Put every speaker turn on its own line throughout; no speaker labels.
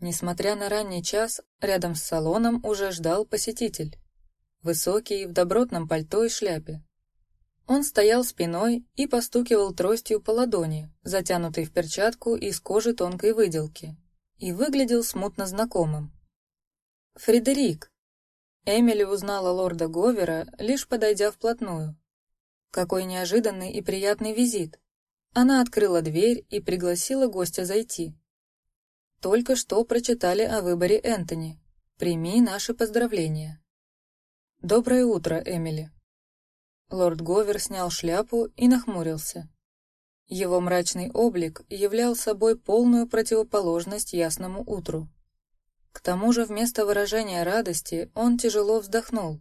Несмотря на ранний час, рядом с салоном уже ждал посетитель. Высокий, в добротном пальто и шляпе. Он стоял спиной и постукивал тростью по ладони, затянутой в перчатку из кожи тонкой выделки, и выглядел смутно знакомым. Фредерик. Эмили узнала лорда Говера, лишь подойдя вплотную. Какой неожиданный и приятный визит. Она открыла дверь и пригласила гостя зайти. Только что прочитали о выборе Энтони. Прими наши поздравления. Доброе утро, Эмили. Лорд Говер снял шляпу и нахмурился. Его мрачный облик являл собой полную противоположность ясному утру. К тому же вместо выражения радости он тяжело вздохнул,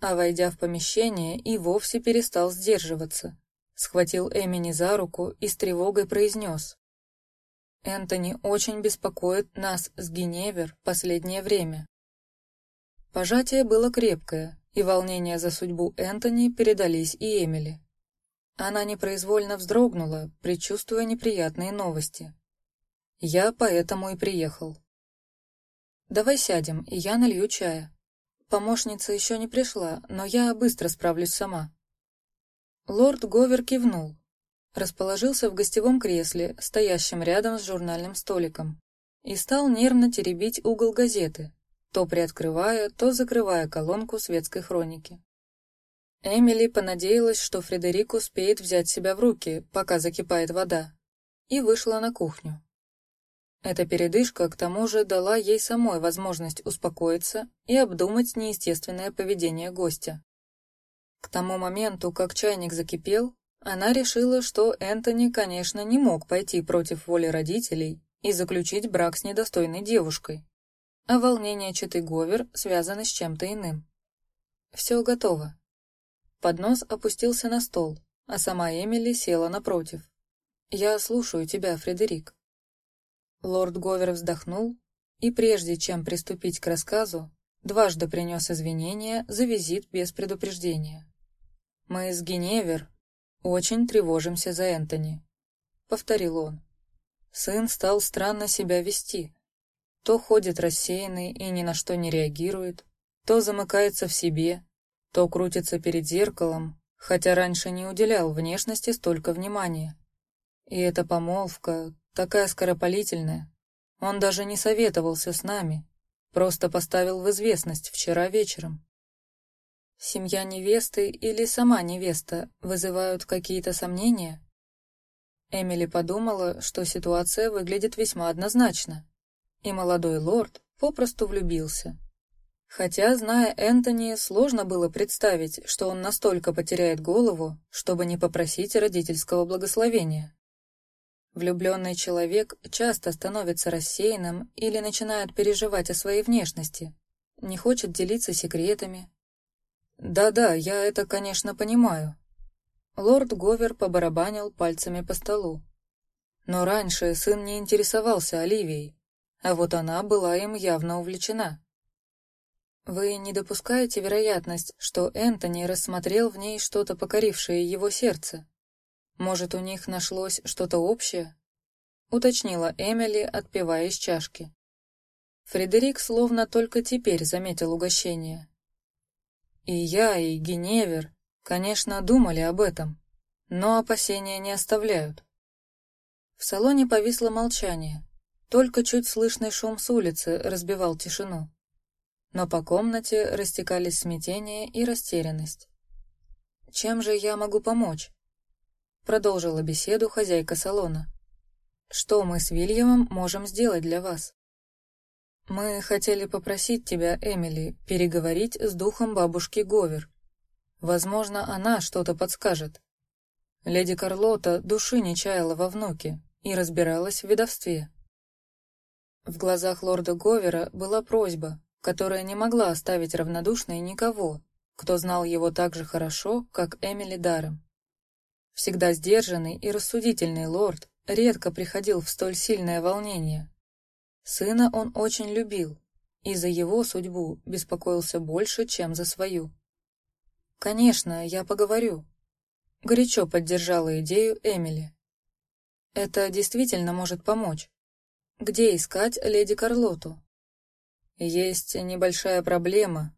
а войдя в помещение и вовсе перестал сдерживаться схватил Эмини за руку и с тревогой произнес: "Энтони очень беспокоит нас с Геневер последнее время". Пожатие было крепкое, и волнения за судьбу Энтони передались и Эмили. Она непроизвольно вздрогнула, предчувствуя неприятные новости. Я поэтому и приехал. Давай сядем, и я налью чая. Помощница еще не пришла, но я быстро справлюсь сама. Лорд Говер кивнул, расположился в гостевом кресле, стоящем рядом с журнальным столиком, и стал нервно теребить угол газеты, то приоткрывая, то закрывая колонку светской хроники. Эмили понадеялась, что Фредерик успеет взять себя в руки, пока закипает вода, и вышла на кухню. Эта передышка, к тому же, дала ей самой возможность успокоиться и обдумать неестественное поведение гостя. К тому моменту, как чайник закипел, она решила, что Энтони, конечно, не мог пойти против воли родителей и заключить брак с недостойной девушкой, а волнение Читы Говер связаны с чем-то иным. Все готово. Поднос опустился на стол, а сама Эмили села напротив. Я слушаю тебя, Фредерик. Лорд Говер вздохнул и, прежде чем приступить к рассказу, дважды принес извинения за визит без предупреждения. Мы с Геневер очень тревожимся за Энтони, повторил он. Сын стал странно себя вести. То ходит рассеянный и ни на что не реагирует, то замыкается в себе, то крутится перед зеркалом, хотя раньше не уделял внешности столько внимания. И эта помолвка такая скоропалительная. Он даже не советовался с нами, Просто поставил в известность вчера вечером. Семья невесты или сама невеста вызывают какие-то сомнения? Эмили подумала, что ситуация выглядит весьма однозначно, и молодой лорд попросту влюбился. Хотя, зная Энтони, сложно было представить, что он настолько потеряет голову, чтобы не попросить родительского благословения. Влюбленный человек часто становится рассеянным или начинает переживать о своей внешности, не хочет делиться секретами. Да-да, я это, конечно, понимаю. Лорд Говер побарабанил пальцами по столу. Но раньше сын не интересовался Оливией, а вот она была им явно увлечена. Вы не допускаете вероятность, что Энтони рассмотрел в ней что-то покорившее его сердце? Может, у них нашлось что-то общее? Уточнила Эмили, отпивая из чашки. Фредерик словно только теперь заметил угощение. И я, и Геневер, конечно, думали об этом, но опасения не оставляют. В салоне повисло молчание, только чуть слышный шум с улицы разбивал тишину. Но по комнате растекались смятение и растерянность. Чем же я могу помочь? Продолжила беседу хозяйка салона. Что мы с Вильямом можем сделать для вас? Мы хотели попросить тебя, Эмили, переговорить с духом бабушки Говер. Возможно, она что-то подскажет. Леди Карлота души не чаяла во внуке и разбиралась в ведовстве. В глазах лорда Говера была просьба, которая не могла оставить равнодушной никого, кто знал его так же хорошо, как Эмили Дарем. Всегда сдержанный и рассудительный лорд редко приходил в столь сильное волнение. Сына он очень любил и за его судьбу беспокоился больше, чем за свою. Конечно, я поговорю. Горячо поддержала идею Эмили. Это действительно может помочь. где искать леди Карлоту. Есть небольшая проблема.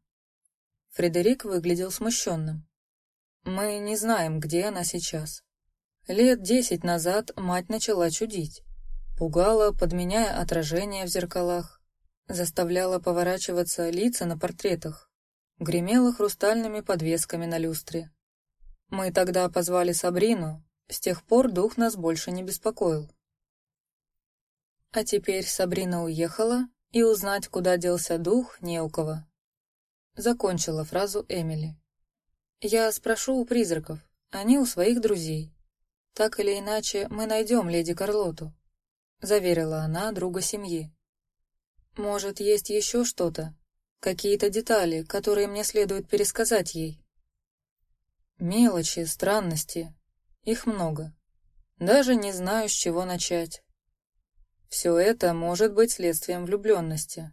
Фредерик выглядел смущенным. Мы не знаем, где она сейчас. Лет десять назад мать начала чудить. Пугала, подменяя отражения в зеркалах. Заставляла поворачиваться лица на портретах. Гремела хрустальными подвесками на люстре. Мы тогда позвали Сабрину, с тех пор дух нас больше не беспокоил. А теперь Сабрина уехала, и узнать, куда делся дух, не у кого. Закончила фразу Эмили. Я спрошу у призраков, они у своих друзей. Так или иначе, мы найдем леди Карлоту, заверила она друга семьи. Может, есть еще что-то, какие-то детали, которые мне следует пересказать ей. Мелочи, странности, их много. Даже не знаю, с чего начать. Все это может быть следствием влюбленности.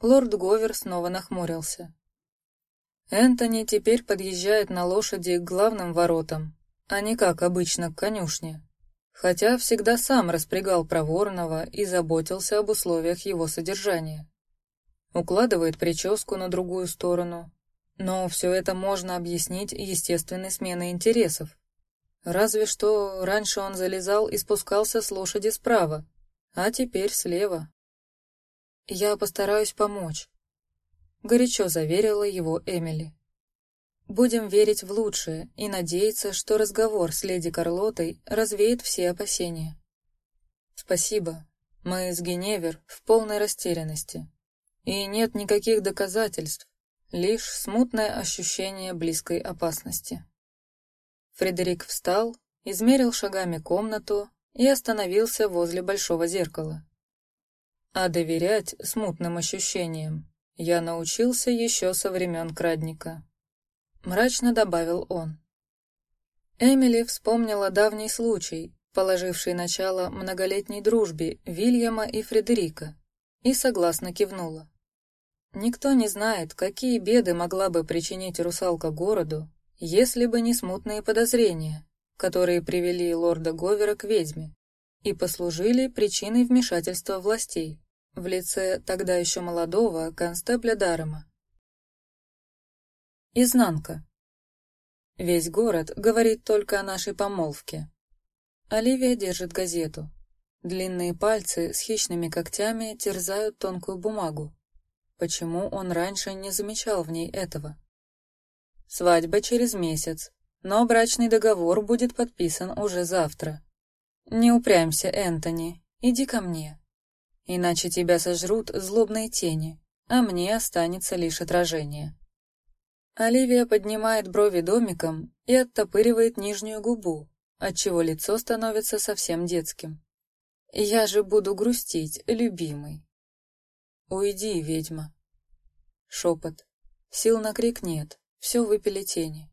Лорд Говер снова нахмурился. Энтони теперь подъезжает на лошади к главным воротам, а не как обычно к конюшне, хотя всегда сам распрягал проворного и заботился об условиях его содержания. Укладывает прическу на другую сторону, но все это можно объяснить естественной сменой интересов. Разве что раньше он залезал и спускался с лошади справа, а теперь слева. Я постараюсь помочь, горячо заверила его Эмили. Будем верить в лучшее и надеяться, что разговор с леди Карлотой развеет все опасения. Спасибо. Мы из Геневер в полной растерянности. И нет никаких доказательств, лишь смутное ощущение близкой опасности. Фредерик встал, измерил шагами комнату и остановился возле большого зеркала. А доверять смутным ощущениям я научился еще со времен Крадника. Мрачно добавил он. Эмили вспомнила давний случай, положивший начало многолетней дружбе Вильяма и Фредерика, и согласно кивнула. Никто не знает, какие беды могла бы причинить русалка городу, если бы не смутные подозрения, которые привели лорда Говера к ведьме и послужили причиной вмешательства властей в лице тогда еще молодого констебля Дарема. Изнанка. Весь город говорит только о нашей помолвке. Оливия держит газету. Длинные пальцы с хищными когтями терзают тонкую бумагу. Почему он раньше не замечал в ней этого? Свадьба через месяц, но брачный договор будет подписан уже завтра. Не упрямься, Энтони, иди ко мне. Иначе тебя сожрут злобные тени, а мне останется лишь отражение. Оливия поднимает брови домиком и оттопыривает нижнюю губу, отчего лицо становится совсем детским. Я же буду грустить, любимый. Уйди, ведьма. Шепот. Сил на крик нет, все выпили тени.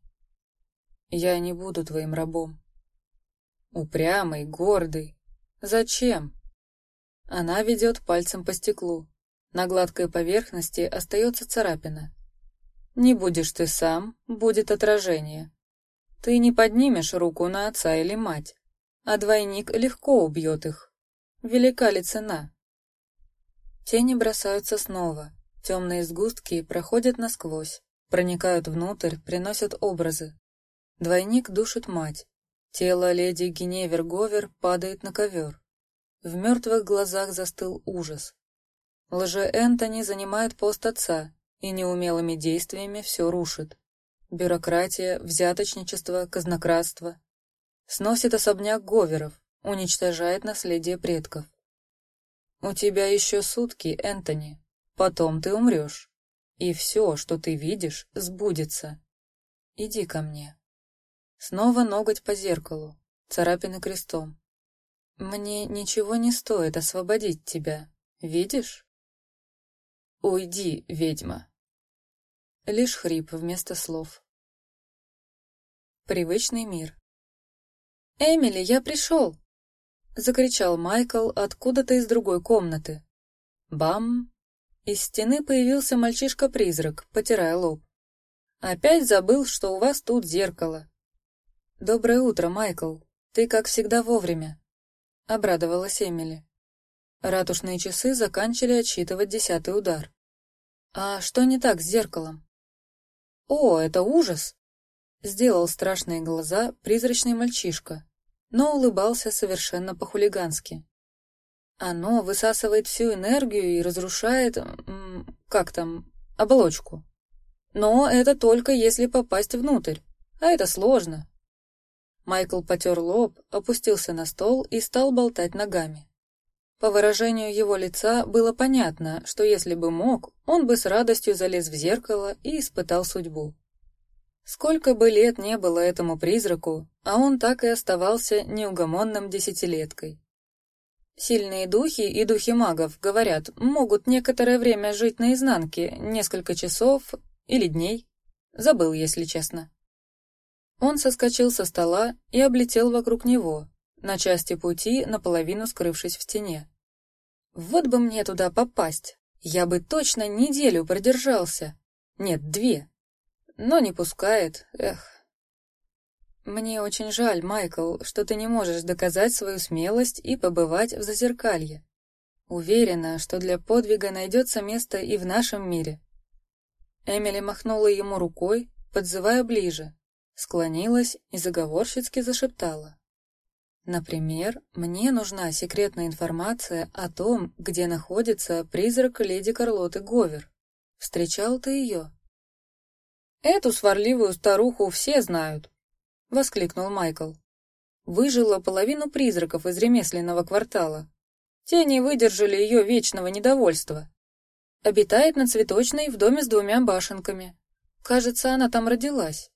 Я не буду твоим рабом. Упрямый, гордый. Зачем? Она ведет пальцем по стеклу. На гладкой поверхности остается царапина. Не будешь ты сам, будет отражение. Ты не поднимешь руку на отца или мать, а двойник легко убьет их. Велика ли цена? Тени бросаются снова. Темные сгустки проходят насквозь, проникают внутрь, приносят образы. Двойник душит мать. Тело леди Геневер Говер падает на ковер. В мертвых глазах застыл ужас. Лже Энтони занимает пост отца и неумелыми действиями все рушит. Бюрократия, взяточничество, казнократство. Сносит особняк Говеров, уничтожает наследие предков. У тебя еще сутки, Энтони. Потом ты умрешь. И все, что ты видишь, сбудется. Иди ко мне. Снова ноготь по зеркалу, царапины крестом. Мне ничего не стоит освободить тебя, видишь? Уйди, ведьма. Лишь хрип вместо слов. Привычный мир. Эмили, я пришел! Закричал Майкл откуда-то из другой комнаты. Бам! Из стены появился мальчишка-призрак, потирая лоб. Опять забыл, что у вас тут зеркало. «Доброе утро, Майкл. Ты, как всегда, вовремя», — обрадовалась Эмили. Ратушные часы заканчивали отсчитывать десятый удар. А что не так с зеркалом? О, это ужас! Сделал страшные глаза призрачный мальчишка, но улыбался совершенно по-хулигански. Оно высасывает всю энергию и разрушает, как там, оболочку. Но это только если попасть внутрь, а это сложно. Майкл потер лоб, опустился на стол и стал болтать ногами. По выражению его лица было понятно, что если бы мог, он бы с радостью залез в зеркало и испытал судьбу. Сколько бы лет не было этому призраку, а он так и оставался неугомонным десятилеткой. Сильные духи и духи магов, говорят, могут некоторое время жить наизнанке, несколько часов или дней. Забыл, если честно. Он соскочил со стола и облетел вокруг него, на части пути наполовину скрывшись в стене. Вот бы мне туда попасть. Я бы точно неделю продержался. Нет, две. Но не пускает. Эх. Мне очень жаль, Майкл, что ты не можешь доказать свою смелость и побывать в зазеркалье. Уверена, что для подвига найдется место и в нашем мире. Эмили махнула ему рукой, подзывая ближе, склонилась и заговорщицки зашептала: Например, мне нужна секретная информация о том, где находится призрак леди Карлоты Говер. Встречал ты ее? Эту сварливую старуху все знают, воскликнул Майкл. Выжила половину призраков из ремесленного квартала. Те не выдержали ее вечного недовольства. Обитает на цветочной в доме с двумя башенками. Кажется, она там родилась.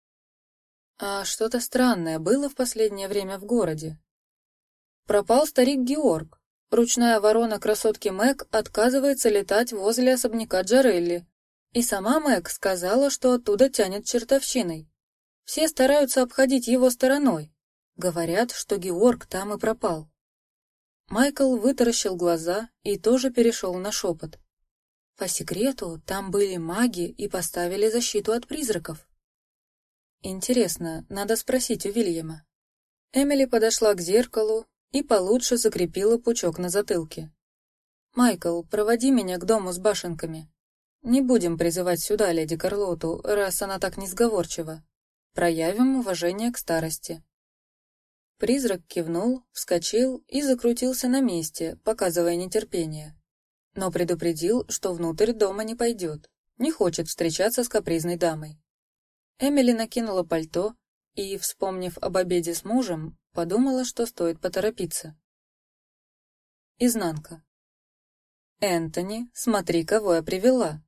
А что-то странное было в последнее время в городе. Пропал старик Георг. Ручная ворона красотки Мэг отказывается летать возле особняка Джарелли. И сама Мэг сказала, что оттуда тянет чертовщиной. Все стараются обходить его стороной. Говорят, что Георг там и пропал. Майкл вытаращил глаза и тоже перешел на шепот. По секрету, там были маги и поставили защиту от призраков. Интересно, надо спросить у Вильяма. Эмили подошла к зеркалу и получше закрепила пучок на затылке. Майкл, проводи меня к дому с башенками. Не будем призывать сюда леди Карлоту, раз она так несговорчива. Проявим уважение к старости. Призрак кивнул, вскочил и закрутился на месте, показывая нетерпение, но предупредил, что внутрь дома не пойдет, не хочет встречаться с капризной дамой. Эмили накинула пальто и, вспомнив об обеде с мужем, Подумала, что стоит поторопиться. Изнанка. Энтони, смотри, кого я привела.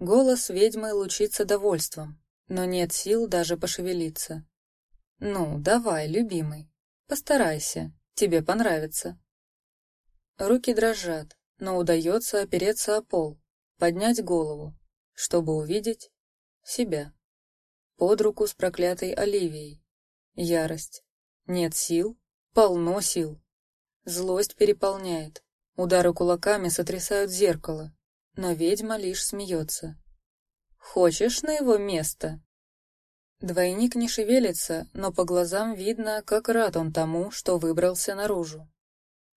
Голос ведьмы лучится довольством, но нет сил даже пошевелиться. Ну, давай, любимый, постарайся, тебе понравится. Руки дрожат, но удается опереться о пол, поднять голову, чтобы увидеть себя. Под руку с проклятой Оливией. Ярость, нет сил? Полно сил. Злость переполняет. Удары кулаками сотрясают зеркало, но ведьма лишь смеется. Хочешь на его место? Двойник не шевелится, но по глазам видно, как рад он тому, что выбрался наружу.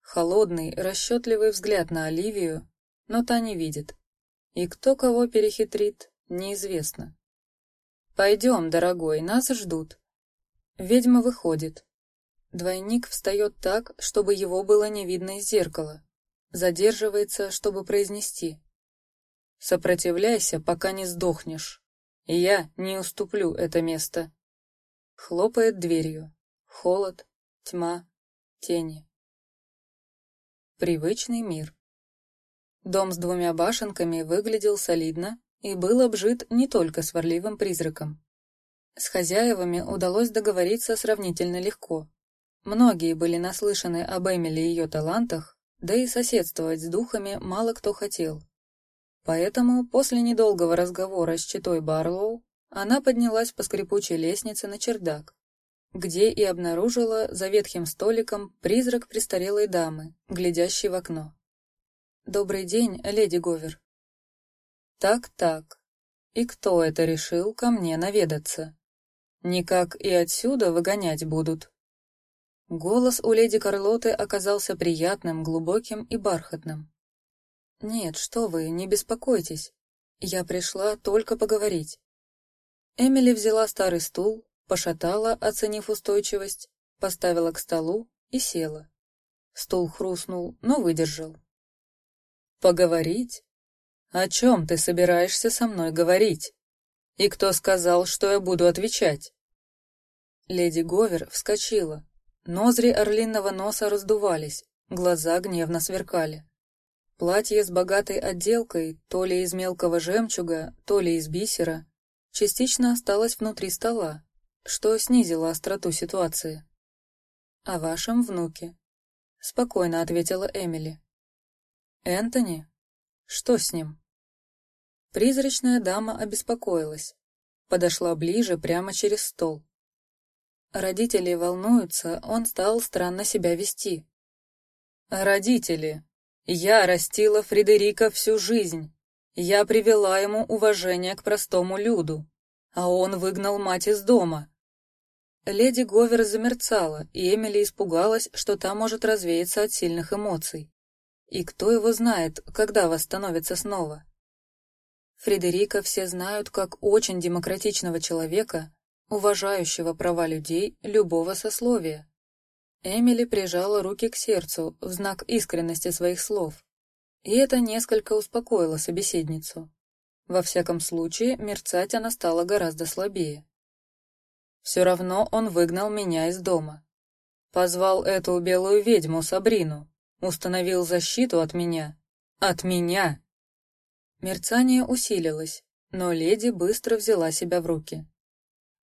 Холодный, расчетливый взгляд на Оливию, но та не видит. И кто кого перехитрит, неизвестно. Пойдем, дорогой, нас ждут. Ведьма выходит, Двойник встает так, чтобы его было не видно из зеркала. Задерживается, чтобы произнести. «Сопротивляйся, пока не сдохнешь. Я не уступлю это место». Хлопает дверью. Холод, тьма, тени. Привычный мир. Дом с двумя башенками выглядел солидно и был обжит не только сварливым призраком. С хозяевами удалось договориться сравнительно легко. Многие были наслышаны об Эмили и ее талантах, да и соседствовать с духами мало кто хотел. Поэтому после недолгого разговора с читой Барлоу она поднялась по скрипучей лестнице на чердак, где и обнаружила за ветхим столиком призрак престарелой дамы, глядящей в окно. Добрый день, леди Говер. Так, так. И кто это решил ко мне наведаться? Никак и отсюда выгонять будут. Голос у леди Карлоты оказался приятным, глубоким и бархатным. «Нет, что вы, не беспокойтесь. Я пришла только поговорить». Эмили взяла старый стул, пошатала, оценив устойчивость, поставила к столу и села. Стул хрустнул, но выдержал. «Поговорить? О чем ты собираешься со мной говорить? И кто сказал, что я буду отвечать?» Леди Говер вскочила. Ноздри орлиного носа раздувались, глаза гневно сверкали. Платье с богатой отделкой, то ли из мелкого жемчуга, то ли из бисера, частично осталось внутри стола, что снизило остроту ситуации. «О вашем внуке», — спокойно ответила Эмили. «Энтони? Что с ним?» Призрачная дама обеспокоилась. Подошла ближе прямо через стол. Родители волнуются, он стал странно себя вести. «Родители! Я растила Фредерика всю жизнь. Я привела ему уважение к простому люду, а он выгнал мать из дома». Леди Говер замерцала, и Эмили испугалась, что та может развеяться от сильных эмоций. И кто его знает, когда восстановится снова? Фредерика все знают как очень демократичного человека, уважающего права людей любого сословия. Эмили прижала руки к сердцу в знак искренности своих слов, и это несколько успокоило собеседницу. Во всяком случае, мерцать она стала гораздо слабее. Все равно он выгнал меня из дома. Позвал эту белую ведьму Сабрину, установил защиту от меня. От меня! Мерцание усилилось, но леди быстро взяла себя в руки.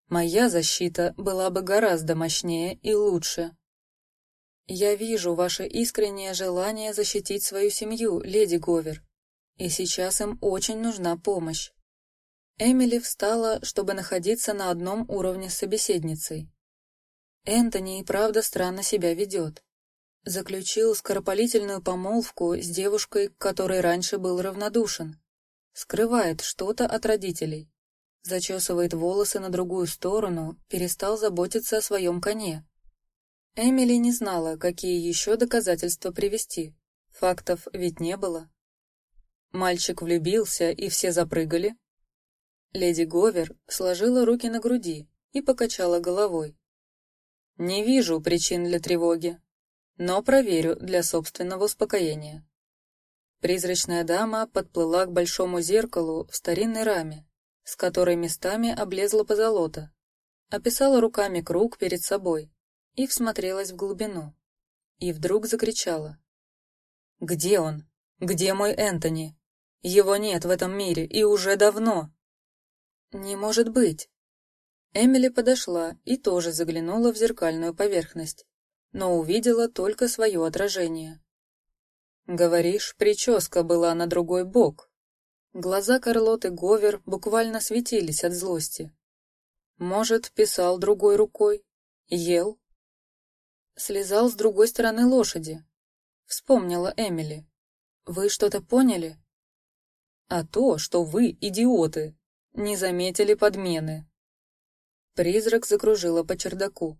Моя защита была бы гораздо мощнее и лучше. Я вижу ваше искреннее желание защитить свою семью, леди Говер, и сейчас им очень нужна помощь. Эмили встала, чтобы находиться на одном уровне с собеседницей. Энтони и правда странно себя ведет. Заключил скоропалительную помолвку с девушкой, к которой раньше был равнодушен скрывает что-то от родителей, зачесывает волосы на другую сторону, перестал заботиться о своем коне. Эмили не знала, какие еще доказательства привести. Фактов ведь не было. Мальчик влюбился, и все запрыгали. Леди Говер сложила руки на груди и покачала головой. Не вижу причин для тревоги, но проверю для собственного успокоения. Призрачная дама подплыла к большому зеркалу в старинной раме, с которой местами облезла позолота, описала руками круг перед собой и всмотрелась в глубину. И вдруг закричала. «Где он? Где мой Энтони? Его нет в этом мире и уже давно!» «Не может быть!» Эмили подошла и тоже заглянула в зеркальную поверхность, но увидела только свое отражение. Говоришь, прическа была на другой бок. Глаза Карлоты Говер буквально светились от злости. Может, писал другой рукой? Ел? Слезал с другой стороны лошади. Вспомнила Эмили. Вы что-то поняли? А то, что вы, идиоты, не заметили подмены. Призрак закружила по чердаку.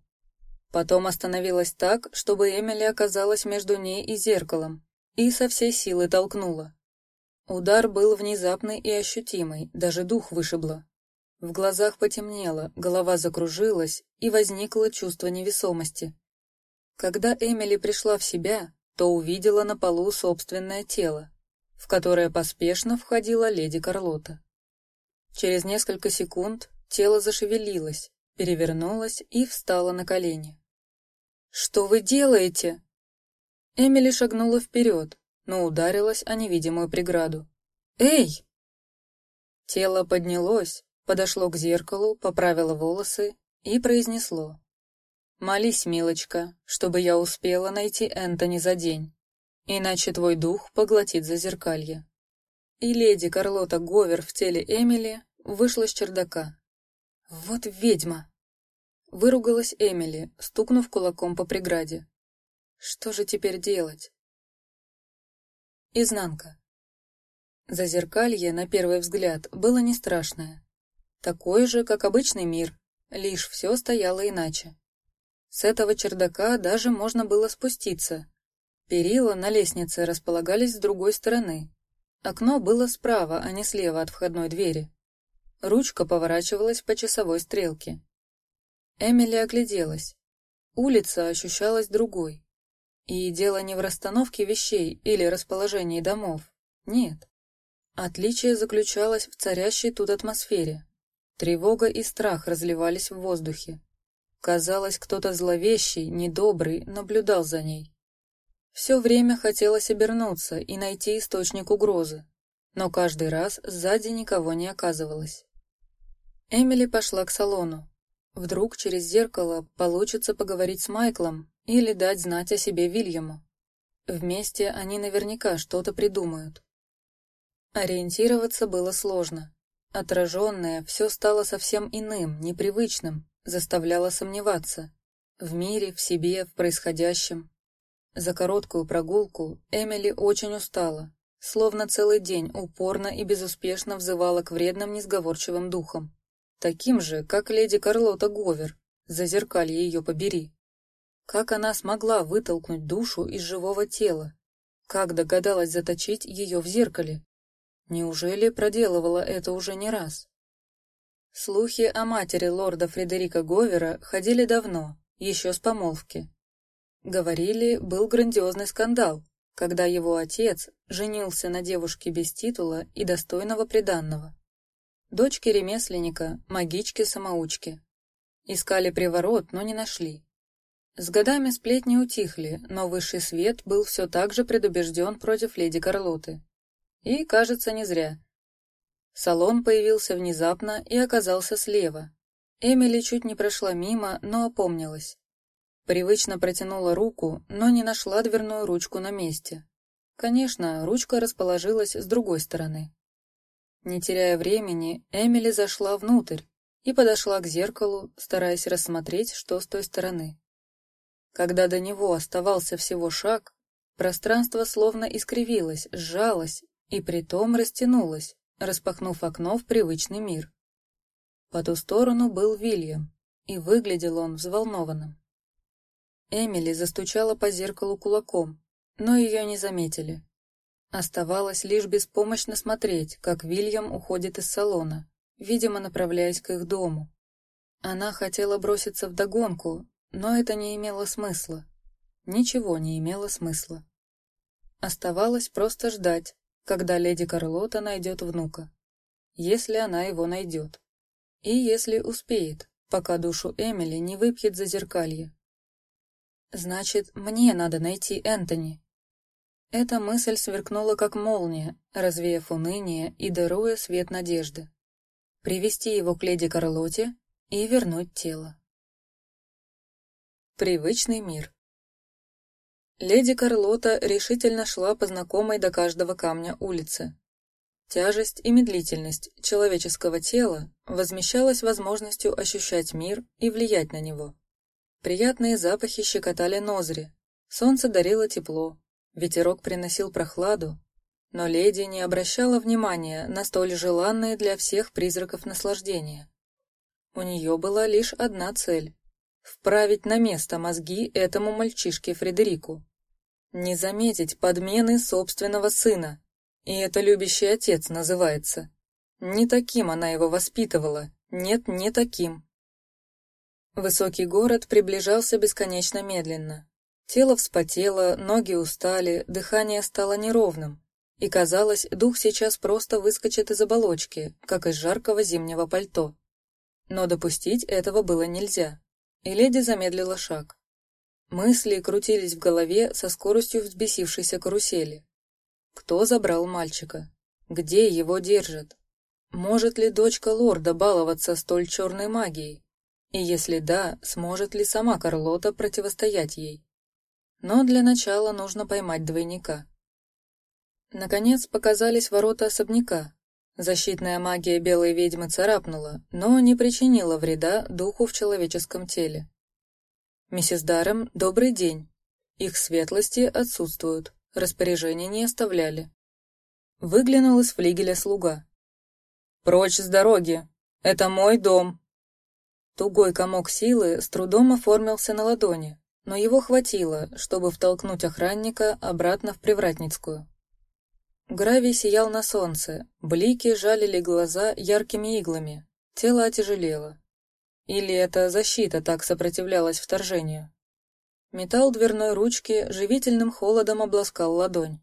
Потом остановилась так, чтобы Эмили оказалась между ней и зеркалом, и со всей силы толкнула. Удар был внезапный и ощутимый, даже дух вышибло. В глазах потемнело, голова закружилась, и возникло чувство невесомости. Когда Эмили пришла в себя, то увидела на полу собственное тело, в которое поспешно входила леди Карлота. Через несколько секунд тело зашевелилось, перевернулось и встало на колени. «Что вы делаете?» Эмили шагнула вперед, но ударилась о невидимую преграду. «Эй!» Тело поднялось, подошло к зеркалу, поправило волосы и произнесло. «Молись, милочка, чтобы я успела найти Энтони за день, иначе твой дух поглотит зазеркалье». И леди Карлота Говер в теле Эмили вышла с чердака. «Вот ведьма!» Выругалась Эмили, стукнув кулаком по преграде. Что же теперь делать? Изнанка. Зазеркалье, на первый взгляд, было не страшное. Такое же, как обычный мир, лишь все стояло иначе. С этого чердака даже можно было спуститься. Перила на лестнице располагались с другой стороны. Окно было справа, а не слева от входной двери. Ручка поворачивалась по часовой стрелке. Эмили огляделась. Улица ощущалась другой. И дело не в расстановке вещей или расположении домов. Нет. Отличие заключалось в царящей тут атмосфере. Тревога и страх разливались в воздухе. Казалось, кто-то зловещий, недобрый наблюдал за ней. Все время хотелось обернуться и найти источник угрозы, но каждый раз сзади никого не оказывалось. Эмили пошла к салону. Вдруг через зеркало получится поговорить с Майклом или дать знать о себе Вильяму. Вместе они наверняка что-то придумают. Ориентироваться было сложно. Отраженное все стало совсем иным, непривычным, заставляло сомневаться. В мире, в себе, в происходящем. За короткую прогулку Эмили очень устала, словно целый день упорно и безуспешно взывала к вредным несговорчивым духам таким же, как леди Карлота Говер, зазеркалье ее побери. Как она смогла вытолкнуть душу из живого тела? Как догадалась заточить ее в зеркале? Неужели проделывала это уже не раз? Слухи о матери лорда Фредерика Говера ходили давно, еще с помолвки. Говорили, был грандиозный скандал, когда его отец женился на девушке без титула и достойного приданного дочки ремесленника, магички-самоучки. Искали приворот, но не нашли. С годами сплетни утихли, но высший свет был все так же предубежден против леди Карлоты. И, кажется, не зря. Салон появился внезапно и оказался слева. Эмили чуть не прошла мимо, но опомнилась. Привычно протянула руку, но не нашла дверную ручку на месте. Конечно, ручка расположилась с другой стороны. Не теряя времени, Эмили зашла внутрь и подошла к зеркалу, стараясь рассмотреть, что с той стороны. Когда до него оставался всего шаг, пространство словно искривилось, сжалось и притом растянулось, распахнув окно в привычный мир. По ту сторону был Вильям, и выглядел он взволнованным. Эмили застучала по зеркалу кулаком, но ее не заметили. Оставалось лишь беспомощно смотреть, как Вильям уходит из салона, видимо, направляясь к их дому. Она хотела броситься в догонку, но это не имело смысла. Ничего не имело смысла. Оставалось просто ждать, когда леди Карлота найдет внука. Если она его найдет. И если успеет, пока душу Эмили не выпьет за зеркалье. Значит, мне надо найти Энтони, эта мысль сверкнула как молния, развеяв уныние и даруя свет надежды. Привести его к леди Карлоте и вернуть тело. Привычный мир. Леди Карлота решительно шла по знакомой до каждого камня улице. Тяжесть и медлительность человеческого тела возмещалась возможностью ощущать мир и влиять на него. Приятные запахи щекотали ноздри, солнце дарило тепло, Ветерок приносил прохладу, но леди не обращала внимания на столь желанные для всех призраков наслаждения. У нее была лишь одна цель — вправить на место мозги этому мальчишке Фредерику. Не заметить подмены собственного сына, и это любящий отец называется. Не таким она его воспитывала, нет, не таким. Высокий город приближался бесконечно медленно. Тело вспотело, ноги устали, дыхание стало неровным. И казалось, дух сейчас просто выскочит из оболочки, как из жаркого зимнего пальто. Но допустить этого было нельзя. И леди замедлила шаг. Мысли крутились в голове со скоростью взбесившейся карусели. Кто забрал мальчика? Где его держат? Может ли дочка лорда баловаться столь черной магией? И если да, сможет ли сама Карлота противостоять ей? Но для начала нужно поймать двойника. Наконец показались ворота особняка. Защитная магия белой ведьмы царапнула, но не причинила вреда духу в человеческом теле. «Миссис Даром, добрый день. Их светлости отсутствуют, распоряжения не оставляли». Выглянул из флигеля слуга. «Прочь с дороги! Это мой дом!» Тугой комок силы с трудом оформился на ладони, но его хватило, чтобы втолкнуть охранника обратно в Привратницкую. Гравий сиял на солнце, блики жалили глаза яркими иглами, тело отяжелело. Или эта защита так сопротивлялась вторжению? Металл дверной ручки живительным холодом обласкал ладонь.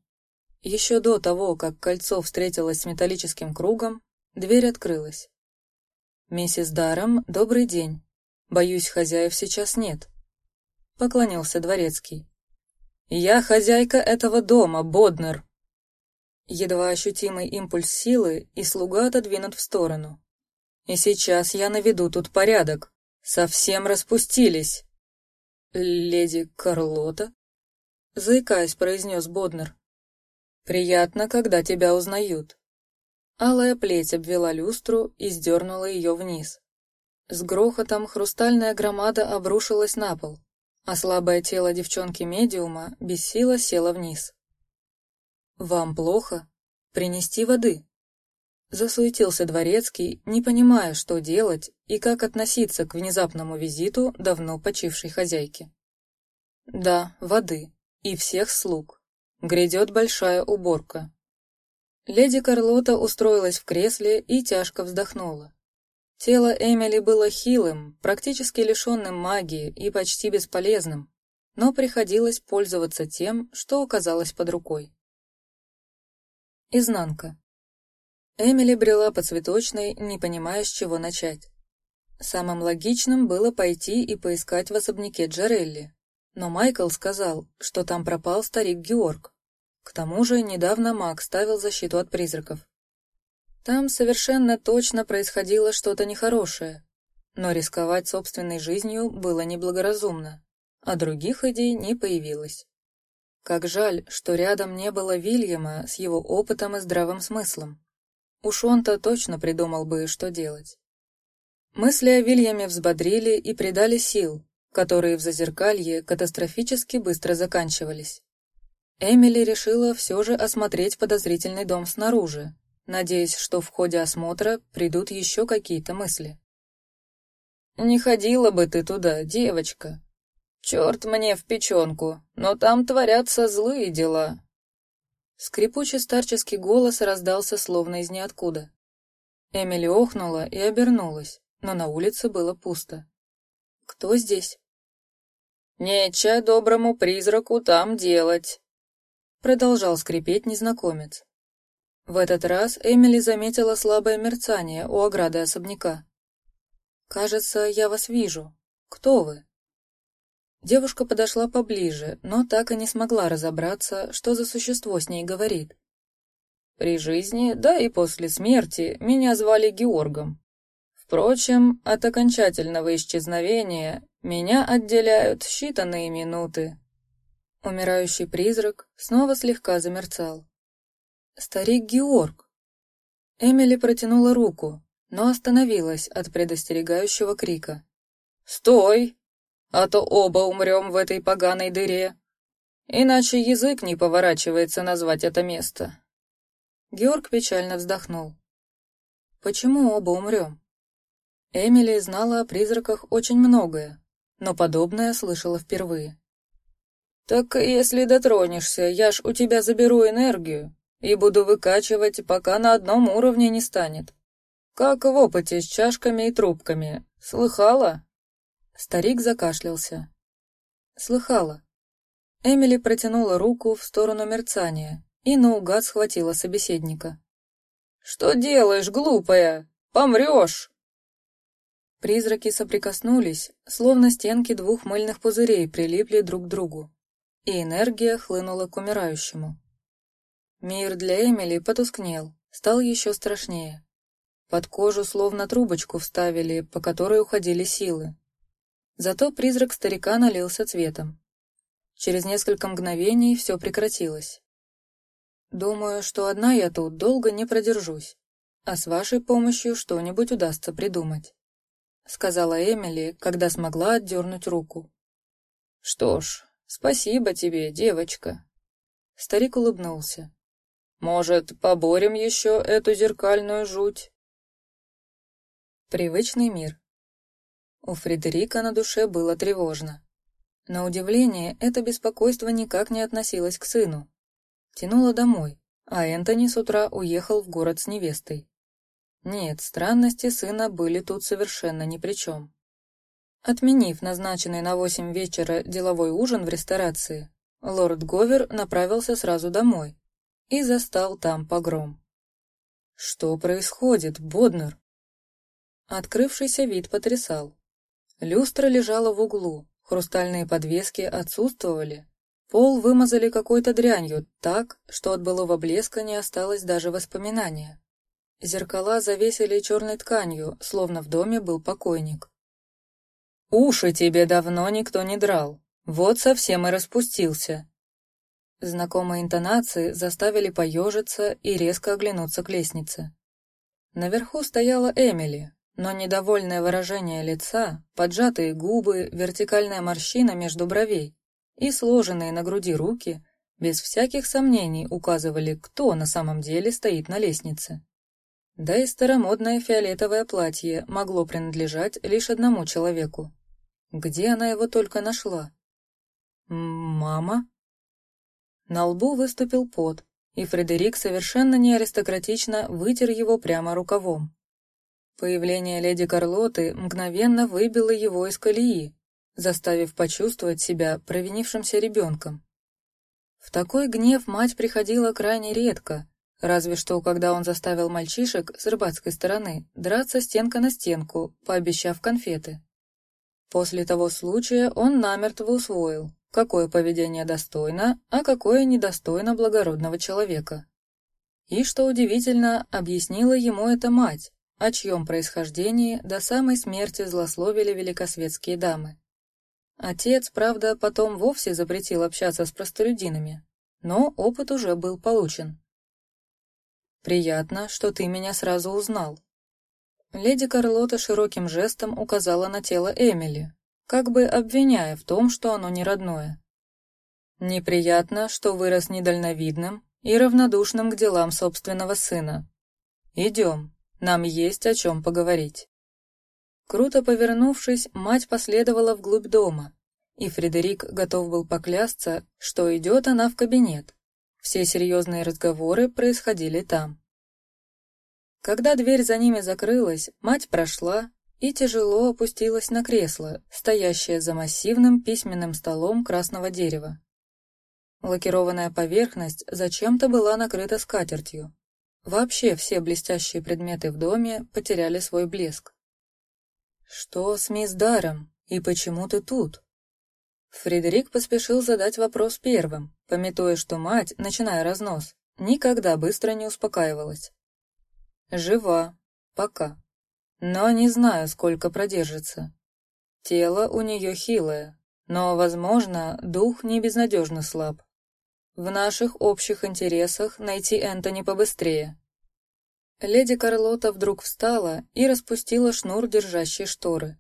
Еще до того, как кольцо встретилось с металлическим кругом, дверь открылась. «Миссис Даром, добрый день. Боюсь, хозяев сейчас нет», — поклонился дворецкий. «Я хозяйка этого дома, Боднер», Едва ощутимый импульс силы, и слуга отодвинут в сторону. И сейчас я наведу тут порядок. Совсем распустились. Леди Карлота? Заикаясь, произнес Боднер. Приятно, когда тебя узнают. Алая плеть обвела люстру и сдернула ее вниз. С грохотом хрустальная громада обрушилась на пол, а слабое тело девчонки-медиума без силы село вниз. «Вам плохо? Принести воды?» Засуетился дворецкий, не понимая, что делать и как относиться к внезапному визиту давно почившей хозяйки. «Да, воды. И всех слуг. Грядет большая уборка». Леди Карлота устроилась в кресле и тяжко вздохнула. Тело Эмили было хилым, практически лишенным магии и почти бесполезным, но приходилось пользоваться тем, что оказалось под рукой. Изнанка. Эмили брела по цветочной, не понимая, с чего начать. Самым логичным было пойти и поискать в особняке Джарелли. Но Майкл сказал, что там пропал старик Георг. К тому же недавно маг ставил защиту от призраков. Там совершенно точно происходило что-то нехорошее, но рисковать собственной жизнью было неблагоразумно, а других идей не появилось. Как жаль, что рядом не было Вильяма с его опытом и здравым смыслом. Уж он-то точно придумал бы, что делать. Мысли о Вильяме взбодрили и придали сил, которые в зазеркалье катастрофически быстро заканчивались. Эмили решила все же осмотреть подозрительный дом снаружи, надеясь, что в ходе осмотра придут еще какие-то мысли. «Не ходила бы ты туда, девочка», Черт мне в печенку, но там творятся злые дела. Скрипучий старческий голос раздался словно из ниоткуда. Эмили охнула и обернулась, но на улице было пусто. «Кто здесь?» «Нече доброму призраку там делать», — продолжал скрипеть незнакомец. В этот раз Эмили заметила слабое мерцание у ограды особняка. «Кажется, я вас вижу. Кто вы?» Девушка подошла поближе, но так и не смогла разобраться, что за существо с ней говорит. При жизни, да и после смерти, меня звали Георгом. Впрочем, от окончательного исчезновения меня отделяют считанные минуты. Умирающий призрак снова слегка замерцал. Старик Георг. Эмили протянула руку, но остановилась от предостерегающего крика. «Стой!» А то оба умрем в этой поганой дыре. Иначе язык не поворачивается назвать это место. Георг печально вздохнул. Почему оба умрем? Эмили знала о призраках очень многое, но подобное слышала впервые. «Так если дотронешься, я ж у тебя заберу энергию и буду выкачивать, пока на одном уровне не станет. Как в опыте с чашками и трубками. Слыхала?» Старик закашлялся. Слыхала. Эмили протянула руку в сторону мерцания и наугад схватила собеседника. «Что делаешь, глупая? Помрешь!» Призраки соприкоснулись, словно стенки двух мыльных пузырей прилипли друг к другу, и энергия хлынула к умирающему. Мир для Эмили потускнел, стал еще страшнее. Под кожу словно трубочку вставили, по которой уходили силы. Зато призрак старика налился цветом. Через несколько мгновений все прекратилось. Думаю, что одна я тут долго не продержусь, а с вашей помощью что-нибудь удастся придумать, сказала Эмили, когда смогла отдернуть руку. Что ж, спасибо тебе, девочка. Старик улыбнулся. Может, поборем еще эту зеркальную жуть? Привычный мир. У Фредерика на душе было тревожно. На удивление, это беспокойство никак не относилось к сыну. Тянуло домой, а Энтони с утра уехал в город с невестой. Нет, странности сына были тут совершенно ни при чем. Отменив назначенный на восемь вечера деловой ужин в ресторации, лорд Говер направился сразу домой и застал там погром. Что происходит, Боднер? Открывшийся вид потрясал. Люстра лежала в углу, хрустальные подвески отсутствовали, пол вымазали какой-то дрянью так, что от былого блеска не осталось даже воспоминания. Зеркала завесили черной тканью, словно в доме был покойник. «Уши тебе давно никто не драл, вот совсем и распустился». Знакомые интонации заставили поежиться и резко оглянуться к лестнице. Наверху стояла Эмили, но недовольное выражение лица, поджатые губы, вертикальная морщина между бровей и сложенные на груди руки без всяких сомнений указывали, кто на самом деле стоит на лестнице. Да и старомодное фиолетовое платье могло принадлежать лишь одному человеку. Где она его только нашла? Мама? На лбу выступил пот, и Фредерик совершенно не аристократично вытер его прямо рукавом. Появление леди Карлоты мгновенно выбило его из колеи, заставив почувствовать себя провинившимся ребенком. В такой гнев мать приходила крайне редко, разве что когда он заставил мальчишек с рыбацкой стороны драться стенка на стенку, пообещав конфеты. После того случая он намертво усвоил, какое поведение достойно, а какое недостойно благородного человека. И, что удивительно, объяснила ему это мать, о чьем происхождении до самой смерти злословили великосветские дамы. Отец, правда, потом вовсе запретил общаться с простолюдинами, но опыт уже был получен. «Приятно, что ты меня сразу узнал». Леди Карлота широким жестом указала на тело Эмили, как бы обвиняя в том, что оно не родное. «Неприятно, что вырос недальновидным и равнодушным к делам собственного сына. Идем, нам есть о чем поговорить. Круто повернувшись, мать последовала вглубь дома, и Фредерик готов был поклясться, что идет она в кабинет. Все серьезные разговоры происходили там. Когда дверь за ними закрылась, мать прошла и тяжело опустилась на кресло, стоящее за массивным письменным столом красного дерева. Лакированная поверхность зачем-то была накрыта скатертью, Вообще все блестящие предметы в доме потеряли свой блеск. «Что с мисс Даром? И почему ты тут?» Фредерик поспешил задать вопрос первым, пометуя, что мать, начиная разнос, никогда быстро не успокаивалась. «Жива. Пока. Но не знаю, сколько продержится. Тело у нее хилое, но, возможно, дух не безнадежно слаб. В наших общих интересах найти Энтони побыстрее. Леди Карлота вдруг встала и распустила шнур, держащий шторы.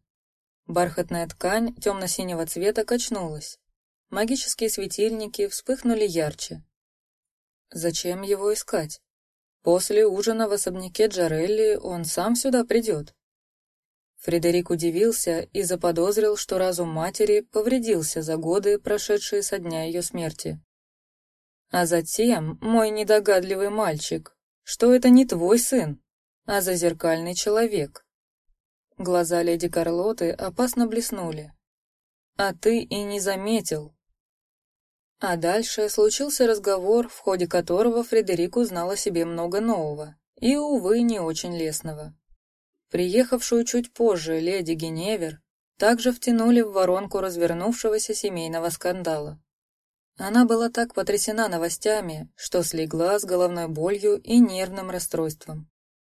Бархатная ткань темно-синего цвета качнулась. Магические светильники вспыхнули ярче. Зачем его искать? После ужина в особняке Джарелли он сам сюда придет. Фредерик удивился и заподозрил, что разум матери повредился за годы, прошедшие со дня ее смерти. А затем, мой недогадливый мальчик, что это не твой сын, а зазеркальный человек. Глаза леди Карлоты опасно блеснули. А ты и не заметил. А дальше случился разговор, в ходе которого Фредерик узнал о себе много нового и, увы, не очень лестного. Приехавшую чуть позже леди Геневер также втянули в воронку развернувшегося семейного скандала. Она была так потрясена новостями, что слегла с головной болью и нервным расстройством.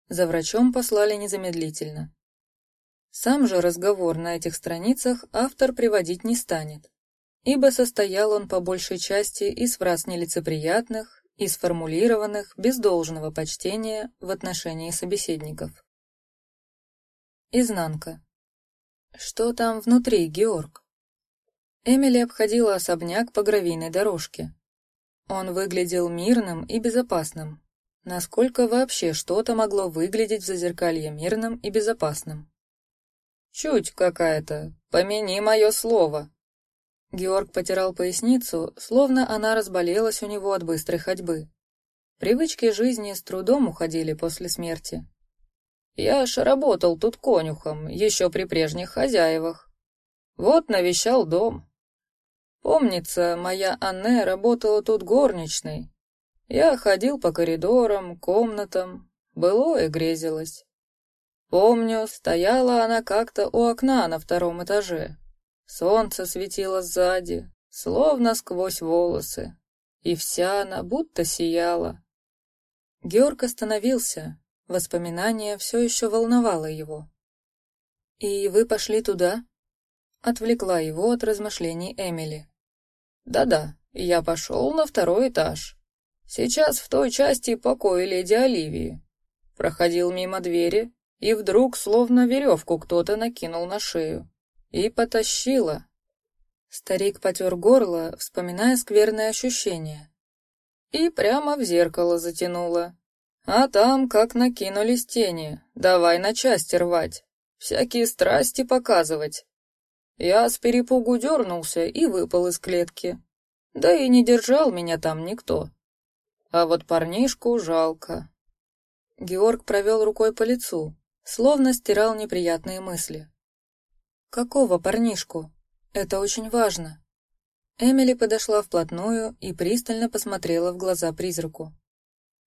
За врачом послали незамедлительно. Сам же разговор на этих страницах автор приводить не станет, ибо состоял он по большей части из фраз нелицеприятных и сформулированных без должного почтения в отношении собеседников. Изнанка. Что там внутри, Георг? Эмили обходила особняк по гравийной дорожке. Он выглядел мирным и безопасным. Насколько вообще что-то могло выглядеть в зазеркалье мирным и безопасным? Чуть какая-то, помяни мое слово. Георг потирал поясницу, словно она разболелась у него от быстрой ходьбы. Привычки жизни с трудом уходили после смерти. Я ж работал тут конюхом, еще при прежних хозяевах. Вот навещал дом. Помнится, моя Анне работала тут горничной. Я ходил по коридорам, комнатам, было и грезилось. Помню, стояла она как-то у окна на втором этаже. Солнце светило сзади, словно сквозь волосы, и вся она будто сияла. Георг остановился, воспоминание все еще волновало его. «И вы пошли туда?» Отвлекла его от размышлений Эмили. «Да-да, я пошел на второй этаж. Сейчас в той части покоя леди Оливии. Проходил мимо двери, и вдруг словно веревку кто-то накинул на шею. И потащила». Старик потер горло, вспоминая скверное ощущение. И прямо в зеркало затянула. А там как накинулись тени, давай на части рвать, всякие страсти показывать. Я с перепугу дернулся и выпал из клетки. Да и не держал меня там никто. А вот парнишку жалко. Георг провел рукой по лицу, словно стирал неприятные мысли. «Какого парнишку? Это очень важно». Эмили подошла вплотную и пристально посмотрела в глаза призраку.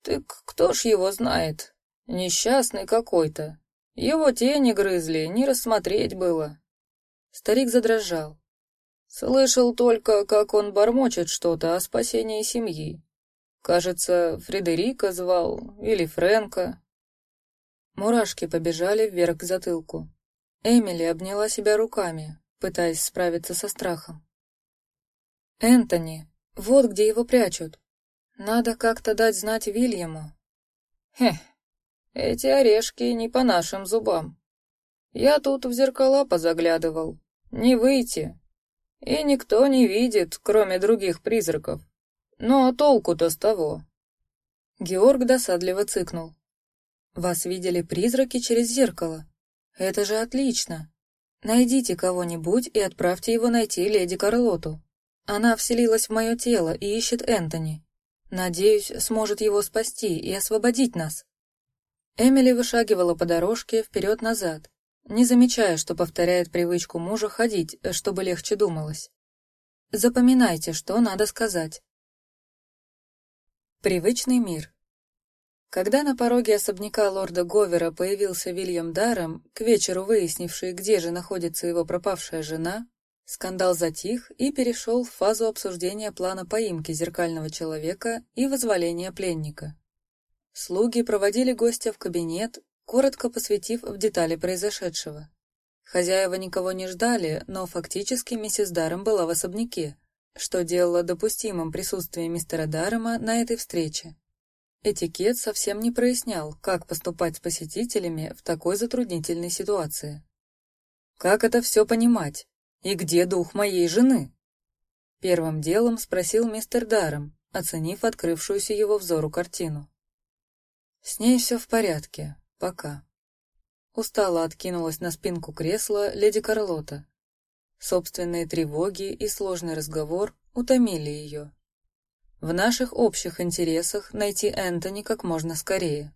Так кто ж его знает? Несчастный какой-то. Его тени грызли, не рассмотреть было. Старик задрожал. Слышал только, как он бормочет что-то о спасении семьи. Кажется, Фредерика звал или Фрэнка. Мурашки побежали вверх к затылку. Эмили обняла себя руками, пытаясь справиться со страхом. Энтони, вот где его прячут. Надо как-то дать знать Вильяму. Хе, эти орешки не по нашим зубам. Я тут в зеркала позаглядывал. Не выйти. И никто не видит, кроме других призраков. Но толку-то с того. Георг досадливо цыкнул. Вас видели призраки через зеркало. Это же отлично. Найдите кого-нибудь и отправьте его найти леди Карлоту. Она вселилась в мое тело и ищет Энтони. Надеюсь, сможет его спасти и освободить нас. Эмили вышагивала по дорожке вперед-назад, не замечая, что повторяет привычку мужа ходить, чтобы легче думалось. Запоминайте, что надо сказать. Привычный мир. Когда на пороге особняка лорда Говера появился Вильям Даром, к вечеру выяснивший, где же находится его пропавшая жена, Скандал затих и перешел в фазу обсуждения плана поимки зеркального человека и вызволения пленника. Слуги проводили гостя в кабинет, коротко посвятив в детали произошедшего. Хозяева никого не ждали, но фактически миссис Даром была в особняке, что делало допустимым присутствие мистера Дарома на этой встрече. Этикет совсем не прояснял, как поступать с посетителями в такой затруднительной ситуации. Как это все понимать? «И где дух моей жены?» Первым делом спросил мистер Даром, оценив открывшуюся его взору картину. «С ней все в порядке, пока». Устало откинулась на спинку кресла леди Карлота. Собственные тревоги и сложный разговор утомили ее. В наших общих интересах найти Энтони как можно скорее.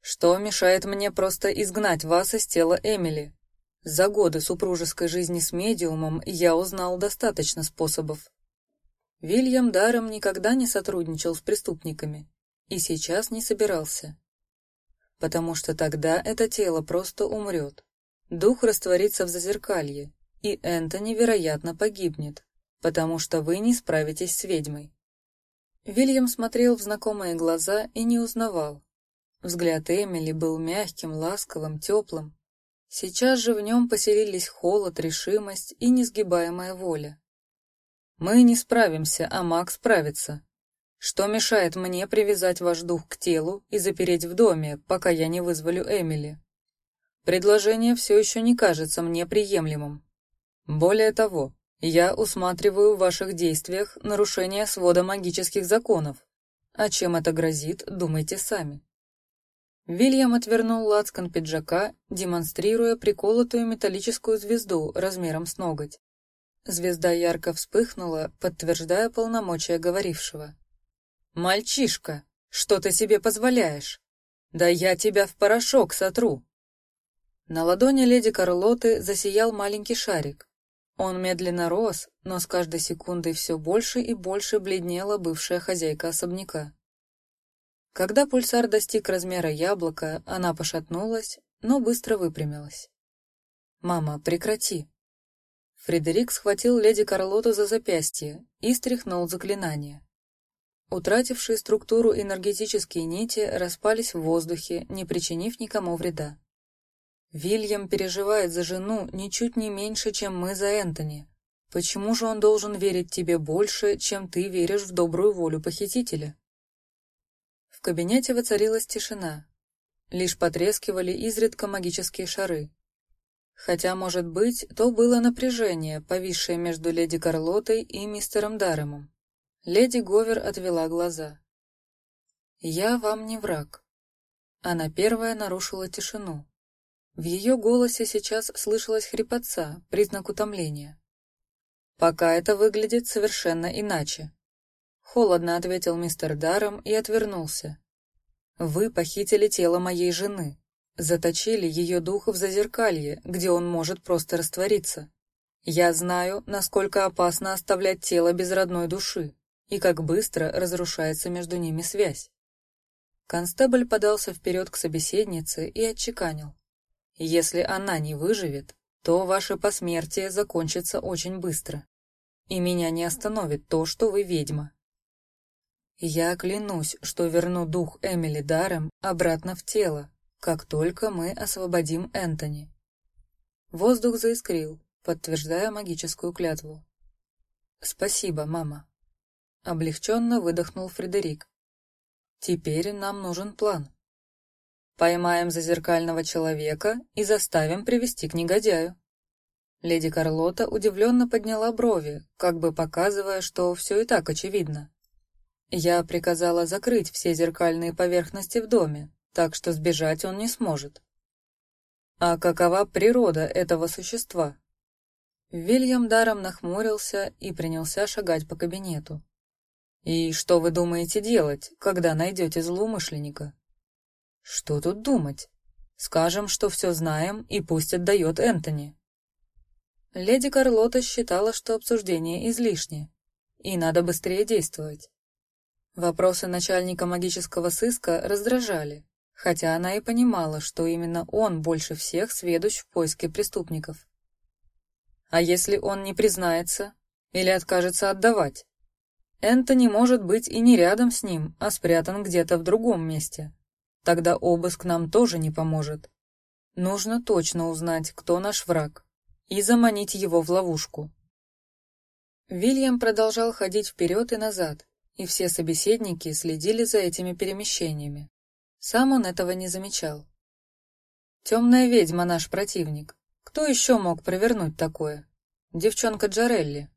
Что мешает мне просто изгнать вас из тела Эмили? За годы супружеской жизни с медиумом я узнал достаточно способов. Вильям даром никогда не сотрудничал с преступниками и сейчас не собирался. Потому что тогда это тело просто умрет. Дух растворится в зазеркалье, и Энтони, вероятно, погибнет, потому что вы не справитесь с ведьмой. Вильям смотрел в знакомые глаза и не узнавал. Взгляд Эмили был мягким, ласковым, теплым, Сейчас же в нем поселились холод, решимость и несгибаемая воля. Мы не справимся, а маг справится. Что мешает мне привязать ваш дух к телу и запереть в доме, пока я не вызволю Эмили? Предложение все еще не кажется мне приемлемым. Более того, я усматриваю в ваших действиях нарушение свода магических законов. А чем это грозит, думайте сами. Вильям отвернул лацкан пиджака, демонстрируя приколотую металлическую звезду размером с ноготь. Звезда ярко вспыхнула, подтверждая полномочия говорившего. «Мальчишка, что ты себе позволяешь? Да я тебя в порошок сотру!» На ладони леди Карлоты засиял маленький шарик. Он медленно рос, но с каждой секундой все больше и больше бледнела бывшая хозяйка особняка. Когда пульсар достиг размера яблока, она пошатнулась, но быстро выпрямилась. «Мама, прекрати!» Фредерик схватил леди Карлоту за запястье и стряхнул заклинание. Утратившие структуру энергетические нити распались в воздухе, не причинив никому вреда. Вильям переживает за жену ничуть не меньше, чем мы за Энтони. Почему же он должен верить тебе больше, чем ты веришь в добрую волю похитителя? В кабинете воцарилась тишина. Лишь потрескивали изредка магические шары. Хотя, может быть, то было напряжение, повисшее между леди Карлотой и мистером Даремом. Леди Говер отвела глаза. «Я вам не враг». Она первая нарушила тишину. В ее голосе сейчас слышалась хрипотца, признак утомления. «Пока это выглядит совершенно иначе», — холодно ответил мистер Даром и отвернулся. «Вы похитили тело моей жены, заточили ее дух в зазеркалье, где он может просто раствориться. Я знаю, насколько опасно оставлять тело без родной души и как быстро разрушается между ними связь». Констебль подался вперед к собеседнице и отчеканил. Если она не выживет, то ваше посмертие закончится очень быстро. И меня не остановит то, что вы ведьма. Я клянусь, что верну дух Эмили даром обратно в тело, как только мы освободим Энтони. Воздух заискрил, подтверждая магическую клятву. Спасибо, мама. Облегченно выдохнул Фредерик. Теперь нам нужен план. Поймаем зазеркального человека и заставим привести к негодяю. Леди Карлота удивленно подняла брови, как бы показывая, что все и так очевидно. Я приказала закрыть все зеркальные поверхности в доме, так что сбежать он не сможет. А какова природа этого существа? Вильям даром нахмурился и принялся шагать по кабинету. «И что вы думаете делать, когда найдете злоумышленника?» Что тут думать? Скажем, что все знаем, и пусть отдает Энтони. Леди Карлота считала, что обсуждение излишне, и надо быстрее действовать. Вопросы начальника магического сыска раздражали, хотя она и понимала, что именно он больше всех сведущ в поиске преступников. А если он не признается или откажется отдавать? Энтони может быть и не рядом с ним, а спрятан где-то в другом месте. Тогда обыск нам тоже не поможет. Нужно точно узнать, кто наш враг, и заманить его в ловушку. Вильям продолжал ходить вперед и назад, и все собеседники следили за этими перемещениями. Сам он этого не замечал. Темная ведьма наш противник. Кто еще мог провернуть такое? Девчонка Джарелли.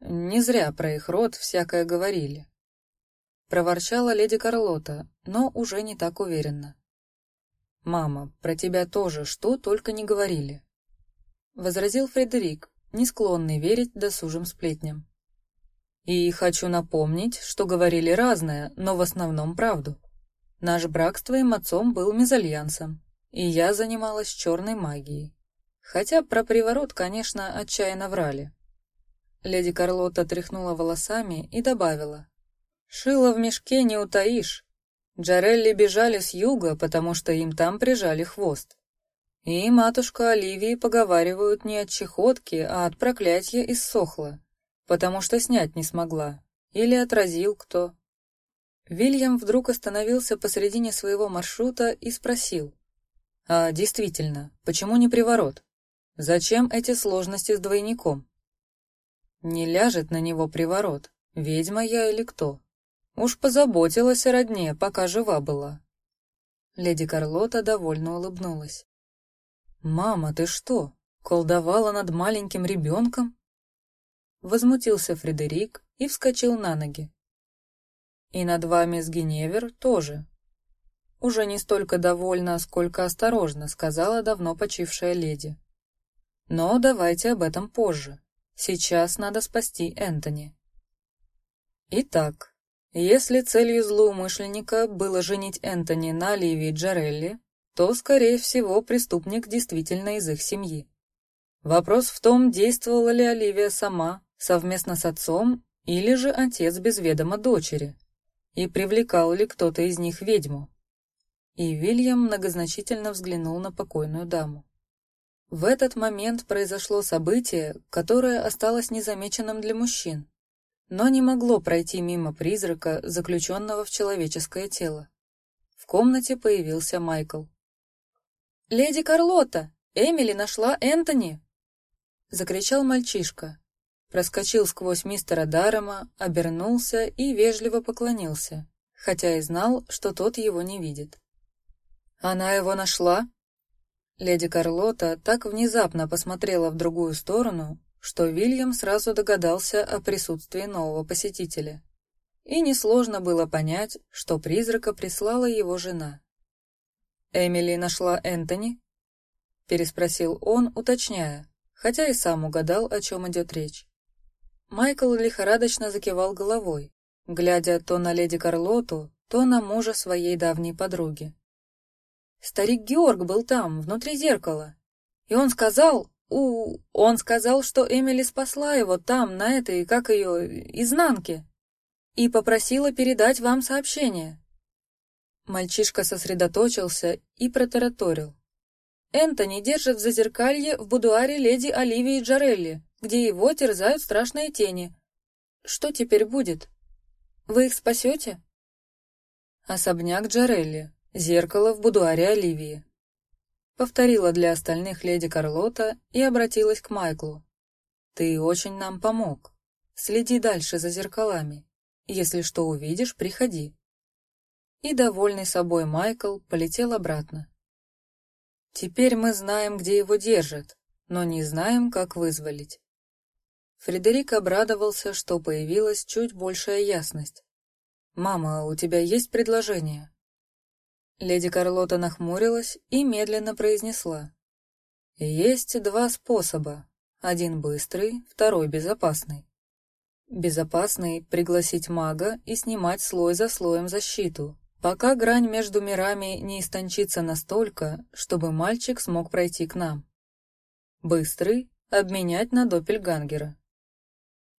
Не зря про их род всякое говорили проворчала леди Карлота, но уже не так уверенно. «Мама, про тебя тоже что только не говорили», — возразил Фредерик, не склонный верить досужим сплетням. «И хочу напомнить, что говорили разное, но в основном правду. Наш брак с твоим отцом был мезальянсом, и я занималась черной магией. Хотя про приворот, конечно, отчаянно врали». Леди Карлота тряхнула волосами и добавила, Шило в мешке не утаишь. Джарелли бежали с юга, потому что им там прижали хвост. И матушка Оливии поговаривают не от чехотки, а от проклятия иссохла, потому что снять не смогла. Или отразил кто. Вильям вдруг остановился посредине своего маршрута и спросил. «А действительно, почему не приворот? Зачем эти сложности с двойником?» «Не ляжет на него приворот, ведьма я или кто?» Уж позаботилась о родне, пока жива была. Леди Карлота довольно улыбнулась. «Мама, ты что, колдовала над маленьким ребенком?» Возмутился Фредерик и вскочил на ноги. «И над вами с Геневер тоже». уже не столько довольна, сколько осторожно, сказала давно почившая леди. Но давайте об этом позже. Сейчас надо спасти Энтони. Итак, если целью злоумышленника было женить Энтони на Оливии Джарелли, то, скорее всего, преступник действительно из их семьи. Вопрос в том, действовала ли Оливия сама, совместно с отцом, или же отец без ведома дочери, и привлекал ли кто-то из них ведьму. И Вильям многозначительно взглянул на покойную даму. В этот момент произошло событие, которое осталось незамеченным для мужчин, но не могло пройти мимо призрака, заключенного в человеческое тело. В комнате появился Майкл. «Леди Карлота! Эмили нашла Энтони!» Закричал мальчишка. Проскочил сквозь мистера Дарема, обернулся и вежливо поклонился, хотя и знал, что тот его не видит. «Она его нашла?» Леди Карлота так внезапно посмотрела в другую сторону, что Вильям сразу догадался о присутствии нового посетителя. И несложно было понять, что призрака прислала его жена. «Эмили нашла Энтони?» — переспросил он, уточняя, хотя и сам угадал, о чем идет речь. Майкл лихорадочно закивал головой, глядя то на леди Карлоту, то на мужа своей давней подруги. Старик Георг был там, внутри зеркала, и он сказал, у, он сказал, что Эмили спасла его там, на этой, как ее, изнанке, и попросила передать вам сообщение. Мальчишка сосредоточился и протараторил. Энтони держит в зазеркалье в будуаре леди Оливии Джарелли, где его терзают страшные тени. Что теперь будет? Вы их спасете? Особняк Джарелли. Зеркало в будуаре Оливии. Повторила для остальных леди Карлота и обратилась к Майклу. Ты очень нам помог. Следи дальше за зеркалами. Если что увидишь, приходи и, довольный собой Майкл, полетел обратно. Теперь мы знаем, где его держат, но не знаем, как вызволить. Фредерик обрадовался, что появилась чуть большая ясность. «Мама, у тебя есть предложение?» Леди Карлота нахмурилась и медленно произнесла. «Есть два способа. Один быстрый, второй безопасный. Безопасный — пригласить мага и снимать слой за слоем защиту, пока грань между мирами не истончится настолько, чтобы мальчик смог пройти к нам. Быстрый — обменять на Доппельгангера.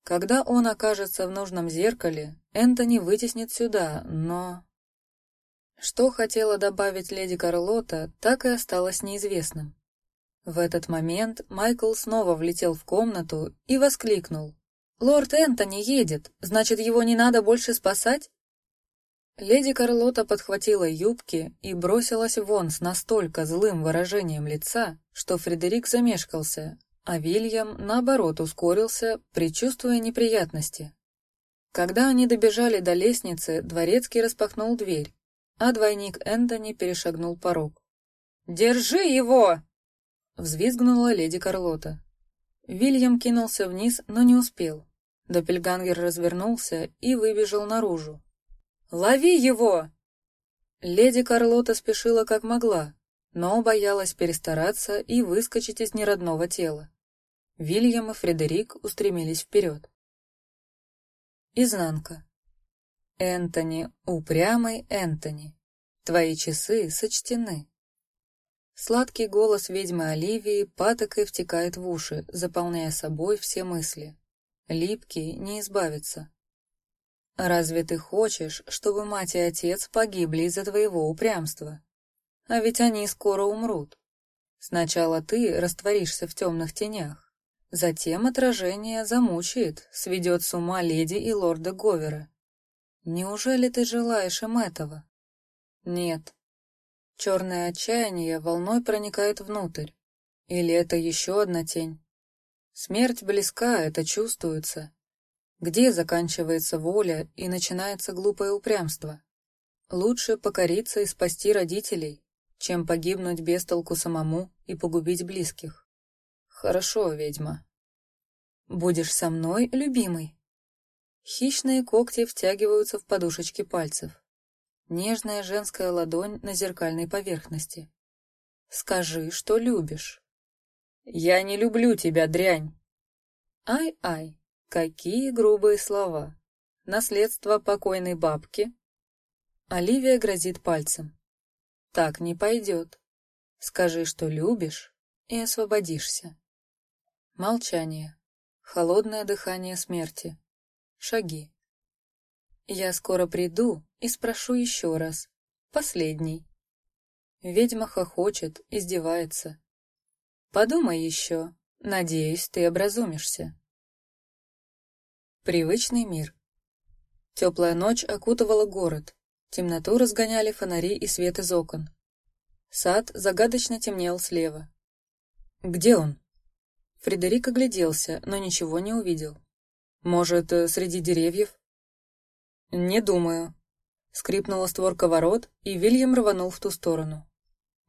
Когда он окажется в нужном зеркале, Энтони вытеснит сюда, но... Что хотела добавить леди Карлота, так и осталось неизвестным. В этот момент Майкл снова влетел в комнату и воскликнул. «Лорд Энтони едет, значит, его не надо больше спасать?» Леди Карлота подхватила юбки и бросилась вон с настолько злым выражением лица, что Фредерик замешкался, а Вильям, наоборот, ускорился, предчувствуя неприятности. Когда они добежали до лестницы, дворецкий распахнул дверь, а двойник Энтони перешагнул порог. «Держи его!» — взвизгнула леди Карлота. Вильям кинулся вниз, но не успел. Доппельгангер развернулся и выбежал наружу, Лови его!» Леди Карлота спешила как могла, но боялась перестараться и выскочить из неродного тела. Вильям и Фредерик устремились вперед. Изнанка. Энтони, упрямый Энтони, твои часы сочтены. Сладкий голос ведьмы Оливии патокой втекает в уши, заполняя собой все мысли. Липкий не избавится. Разве ты хочешь, чтобы мать и отец погибли из-за твоего упрямства? А ведь они скоро умрут. Сначала ты растворишься в темных тенях, затем отражение замучает, сведет с ума леди и лорда Говера. Неужели ты желаешь им этого? Нет. Черное отчаяние волной проникает внутрь. Или это еще одна тень? Смерть близка, это чувствуется, где заканчивается воля и начинается глупое упрямство? Лучше покориться и спасти родителей, чем погибнуть без толку самому и погубить близких. Хорошо, ведьма. Будешь со мной, любимый? Хищные когти втягиваются в подушечки пальцев. Нежная женская ладонь на зеркальной поверхности. Скажи, что любишь. Я не люблю тебя, дрянь. Ай-ай, какие грубые слова. Наследство покойной бабки. Оливия грозит пальцем. Так не пойдет. Скажи, что любишь, и освободишься. Молчание. Холодное дыхание смерти. Шаги. Я скоро приду и спрошу еще раз. Последний. Ведьма хохочет, издевается. Подумай еще. Надеюсь, ты образумишься. Привычный мир. Теплая ночь окутывала город. Темноту разгоняли фонари и свет из окон. Сад загадочно темнел слева. «Где он?» Фредерик огляделся, но ничего не увидел. «Может, э, среди деревьев?» «Не думаю». Скрипнула створка ворот, и Вильям рванул в ту сторону.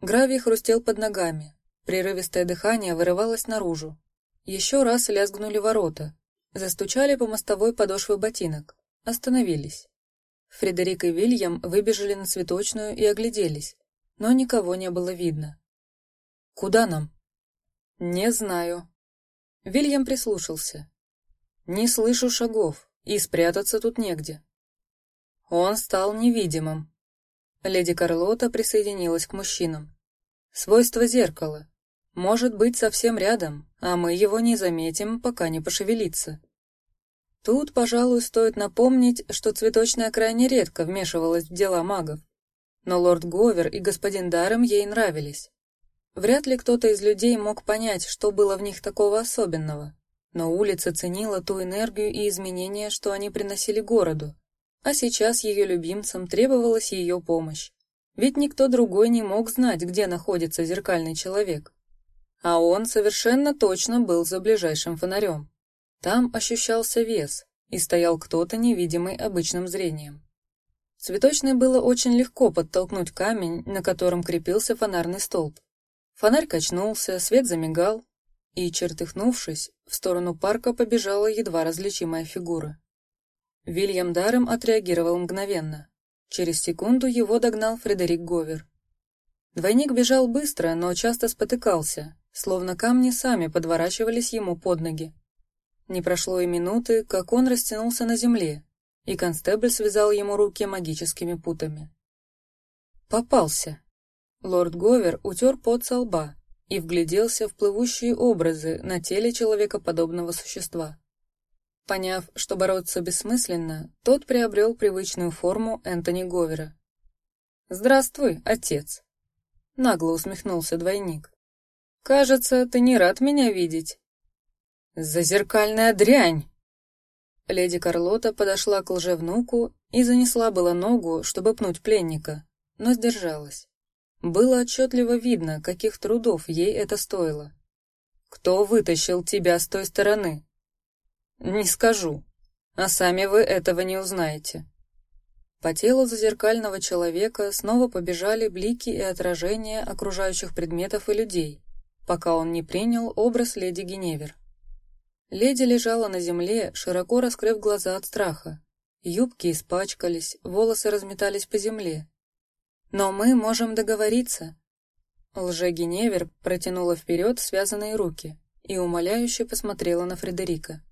Гравий хрустел под ногами. Прерывистое дыхание вырывалось наружу. Еще раз лязгнули ворота. Застучали по мостовой подошвы ботинок. Остановились. Фредерик и Вильям выбежали на цветочную и огляделись, но никого не было видно. «Куда нам?» «Не знаю». Вильям прислушался. «Не слышу шагов, и спрятаться тут негде». Он стал невидимым. Леди Карлота присоединилась к мужчинам. Свойство зеркала. Может быть совсем рядом, а мы его не заметим, пока не пошевелится. Тут, пожалуй, стоит напомнить, что цветочная крайне редко вмешивалась в дела магов. Но лорд Говер и господин Дарем ей нравились. Вряд ли кто-то из людей мог понять, что было в них такого особенного. Но улица ценила ту энергию и изменения, что они приносили городу, а сейчас ее любимцам требовалась ее помощь. Ведь никто другой не мог знать, где находится зеркальный человек. А он совершенно точно был за ближайшим фонарем. Там ощущался вес, и стоял кто-то невидимый обычным зрением. Цветочной было очень легко подтолкнуть камень, на котором крепился фонарный столб. Фонарь качнулся, свет замигал, и, чертыхнувшись, в сторону парка побежала едва различимая фигура. Вильям Даром отреагировал мгновенно. Через секунду его догнал Фредерик Говер. Двойник бежал быстро, но часто спотыкался, словно камни сами подворачивались ему под ноги. Не прошло и минуты, как он растянулся на земле, и констебль связал ему руки магическими путами. Попался. Лорд Говер утер пот со лба и вгляделся в плывущие образы на теле человекоподобного существа. Поняв, что бороться бессмысленно, тот приобрел привычную форму Энтони Говера. «Здравствуй, отец!» Нагло усмехнулся двойник. «Кажется, ты не рад меня видеть». «Зазеркальная дрянь!» Леди Карлота подошла к лжевнуку и занесла было ногу, чтобы пнуть пленника, но сдержалась. Было отчетливо видно, каких трудов ей это стоило. «Кто вытащил тебя с той стороны?» Не скажу. А сами вы этого не узнаете. По телу зазеркального человека снова побежали блики и отражения окружающих предметов и людей, пока он не принял образ леди Геневер. Леди лежала на земле, широко раскрыв глаза от страха. Юбки испачкались, волосы разметались по земле. Но мы можем договориться. Лже-Геневер протянула вперед связанные руки и умоляюще посмотрела на Фредерика.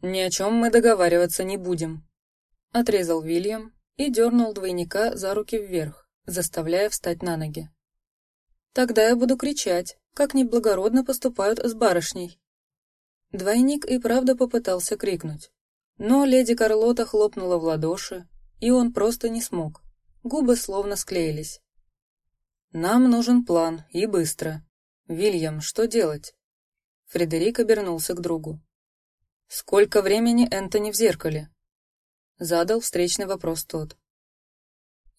«Ни о чем мы договариваться не будем», — отрезал Вильям и дернул двойника за руки вверх, заставляя встать на ноги. «Тогда я буду кричать, как неблагородно поступают с барышней». Двойник и правда попытался крикнуть, но леди Карлота хлопнула в ладоши, и он просто не смог. Губы словно склеились. «Нам нужен план, и быстро. Вильям, что делать?» Фредерик обернулся к другу. «Сколько времени Энтони в зеркале?» Задал встречный вопрос тот.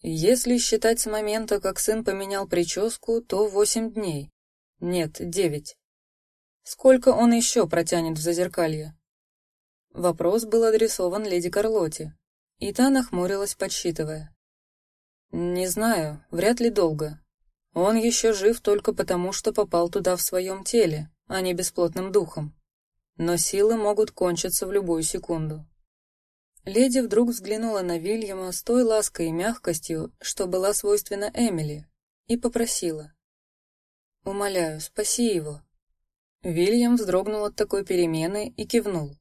«Если считать с момента, как сын поменял прическу, то восемь дней. Нет, девять. Сколько он еще протянет в зазеркалье?» Вопрос был адресован леди Карлоте, и та нахмурилась, подсчитывая. «Не знаю, вряд ли долго. Он еще жив только потому, что попал туда в своем теле, а не бесплотным духом но силы могут кончиться в любую секунду. Леди вдруг взглянула на Вильяма с той лаской и мягкостью, что была свойственна Эмили, и попросила. «Умоляю, спаси его». Вильям вздрогнул от такой перемены и кивнул.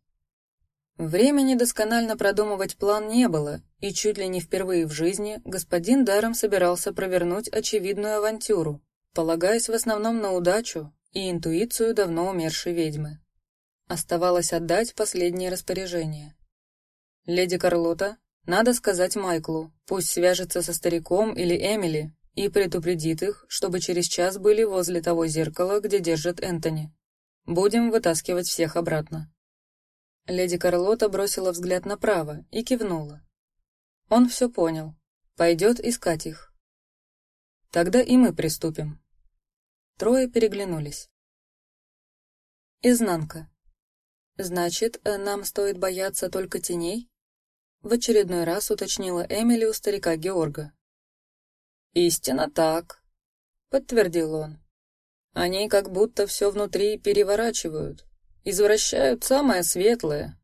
Времени досконально продумывать план не было, и чуть ли не впервые в жизни господин Даром собирался провернуть очевидную авантюру, полагаясь в основном на удачу и интуицию давно умершей ведьмы. Оставалось отдать последнее распоряжение. «Леди Карлота, надо сказать Майклу, пусть свяжется со стариком или Эмили и предупредит их, чтобы через час были возле того зеркала, где держит Энтони. Будем вытаскивать всех обратно». Леди Карлота бросила взгляд направо и кивнула. Он все понял. Пойдет искать их. Тогда и мы приступим. Трое переглянулись. Изнанка. Значит, нам стоит бояться только теней? В очередной раз уточнила Эмили у старика Георга. «Истинно так», — подтвердил он. «Они как будто все внутри переворачивают, извращают самое светлое.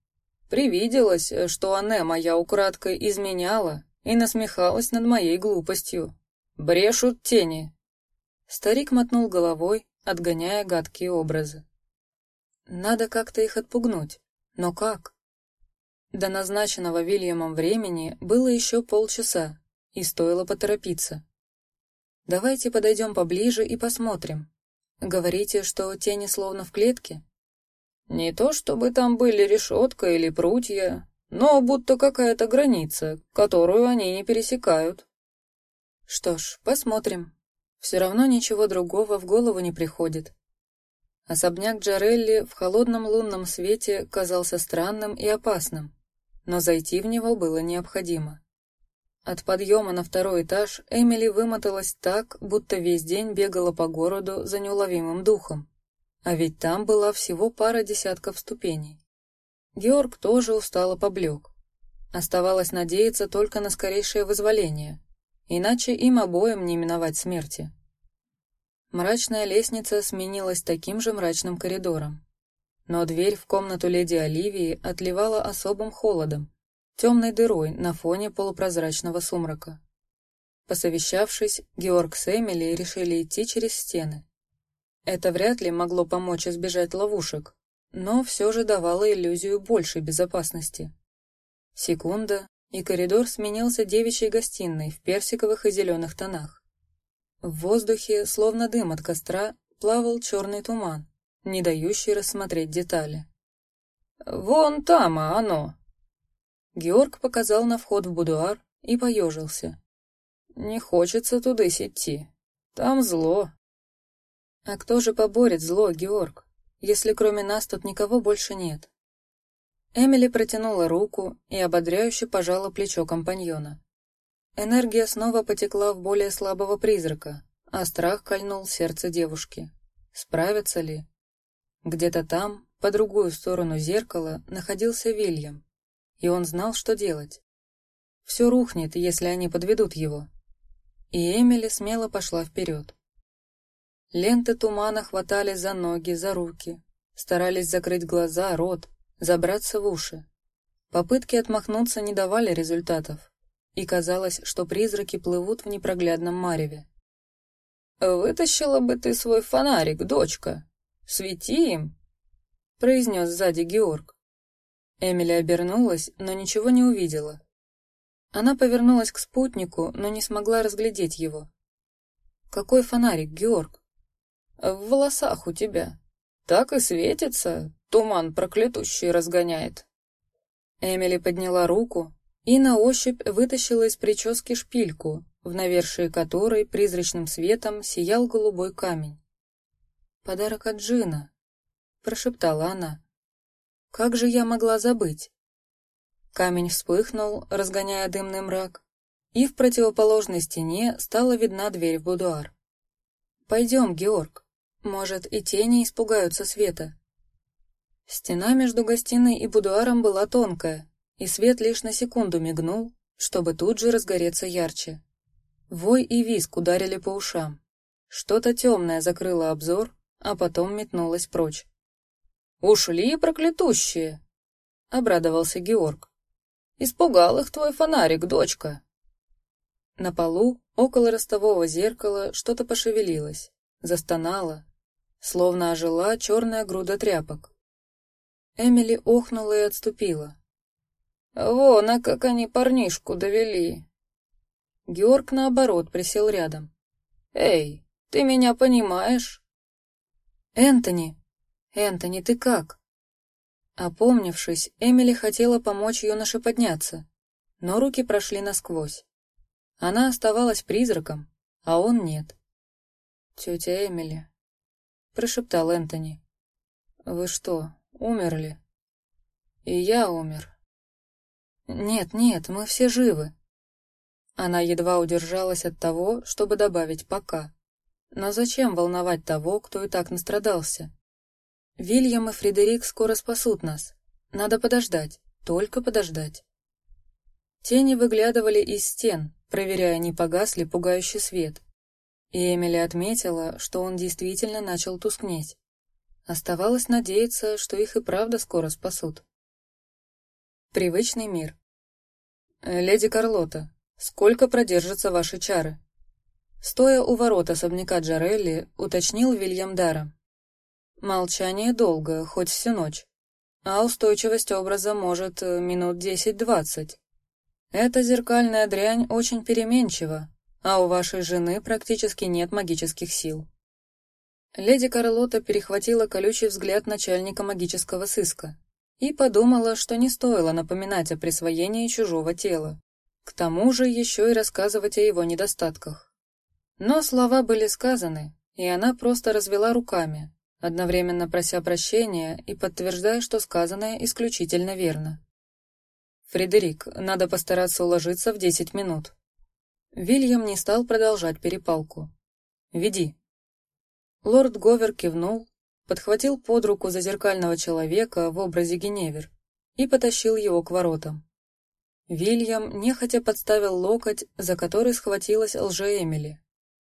Привиделось, что Анне моя украдкой изменяла и насмехалась над моей глупостью. Брешут тени». Старик мотнул головой, отгоняя гадкие образы. «Надо как-то их отпугнуть. Но как?» До назначенного Вильямом времени было еще полчаса, и стоило поторопиться. «Давайте подойдем поближе и посмотрим. Говорите, что тени словно в клетке?» «Не то чтобы там были решетка или прутья, но будто какая-то граница, которую они не пересекают». «Что ж, посмотрим. Все равно ничего другого в голову не приходит». Особняк Джарелли в холодном лунном свете казался странным и опасным но зайти в него было необходимо. От подъема на второй этаж Эмили вымоталась так, будто весь день бегала по городу за неуловимым духом. А ведь там была всего пара десятков ступеней. Георг тоже устало поблек. Оставалось надеяться только на скорейшее вызволение, иначе им обоим не миновать смерти. Мрачная лестница сменилась таким же мрачным коридором но дверь в комнату леди Оливии отливала особым холодом, темной дырой на фоне полупрозрачного сумрака. Посовещавшись, Георг с Эмили решили идти через стены. Это вряд ли могло помочь избежать ловушек, но все же давало иллюзию большей безопасности. Секунда, и коридор сменился девичьей гостиной в персиковых и зеленых тонах. В воздухе, словно дым от костра, плавал черный туман, не дающий рассмотреть детали. «Вон там а оно!» Георг показал на вход в будуар и поежился. «Не хочется туда идти. Там зло». «А кто же поборет зло, Георг, если кроме нас тут никого больше нет?» Эмили протянула руку и ободряюще пожала плечо компаньона. Энергия снова потекла в более слабого призрака, а страх кольнул сердце девушки. Справятся ли? Где-то там, по другую сторону зеркала, находился Вильям, и он знал, что делать. Все рухнет, если они подведут его. И Эмили смело пошла вперед. Ленты тумана хватали за ноги, за руки, старались закрыть глаза, рот, забраться в уши. Попытки отмахнуться не давали результатов, и казалось, что призраки плывут в непроглядном мареве. «Вытащила бы ты свой фонарик, дочка!» Свети им!» — произнес сзади Георг. Эмили обернулась, но ничего не увидела. Она повернулась к спутнику, но не смогла разглядеть его. «Какой фонарик, Георг?» «В волосах у тебя. Так и светится, туман проклятущий разгоняет». Эмили подняла руку и на ощупь вытащила из прически шпильку, в навершии которой призрачным светом сиял голубой камень. Подарок от Джина, прошептала она. Как же я могла забыть? Камень вспыхнул, разгоняя дымный мрак, и в противоположной стене стала видна дверь в будуар. Пойдем, Георг. Может, и тени испугаются света. Стена между гостиной и будуаром была тонкая, и свет лишь на секунду мигнул, чтобы тут же разгореться ярче. Вой и визг ударили по ушам. Что-то темное закрыло обзор, а потом метнулась прочь. «Ушли, проклятущие!» — обрадовался Георг. Испугал их твой фонарик, дочка!» На полу, около ростового зеркала, что-то пошевелилось, застонало, словно ожила черная груда тряпок. Эмили охнула и отступила. «Вон, а как они парнишку довели!» Георг, наоборот, присел рядом. «Эй, ты меня понимаешь?» «Энтони! Энтони, ты как?» Опомнившись, Эмили хотела помочь юноше подняться, но руки прошли насквозь. Она оставалась призраком, а он нет. «Тетя Эмили», — прошептал Энтони, — «вы что, умерли?» «И я умер». «Нет, нет, мы все живы». Она едва удержалась от того, чтобы добавить «пока». Но зачем волновать того, кто и так настрадался? Вильям и Фредерик скоро спасут нас. Надо подождать, только подождать. Тени выглядывали из стен, проверяя, не погас ли пугающий свет. И Эмили отметила, что он действительно начал тускнеть. Оставалось надеяться, что их и правда скоро спасут. Привычный мир. «Леди Карлота, сколько продержатся ваши чары?» Стоя у ворот особняка Джарелли, уточнил Вильям Дара. Молчание долго, хоть всю ночь. А устойчивость образа может э, минут десять-двадцать. Эта зеркальная дрянь очень переменчива, а у вашей жены практически нет магических сил. Леди Карлота перехватила колючий взгляд начальника магического сыска и подумала, что не стоило напоминать о присвоении чужого тела. К тому же еще и рассказывать о его недостатках. Но слова были сказаны, и она просто развела руками, одновременно прося прощения и подтверждая, что сказанное исключительно верно. «Фредерик, надо постараться уложиться в десять минут». Вильям не стал продолжать перепалку. «Веди». Лорд Говер кивнул, подхватил под руку зазеркального человека в образе Геневер и потащил его к воротам. Вильям нехотя подставил локоть, за который схватилась лже-Эмили.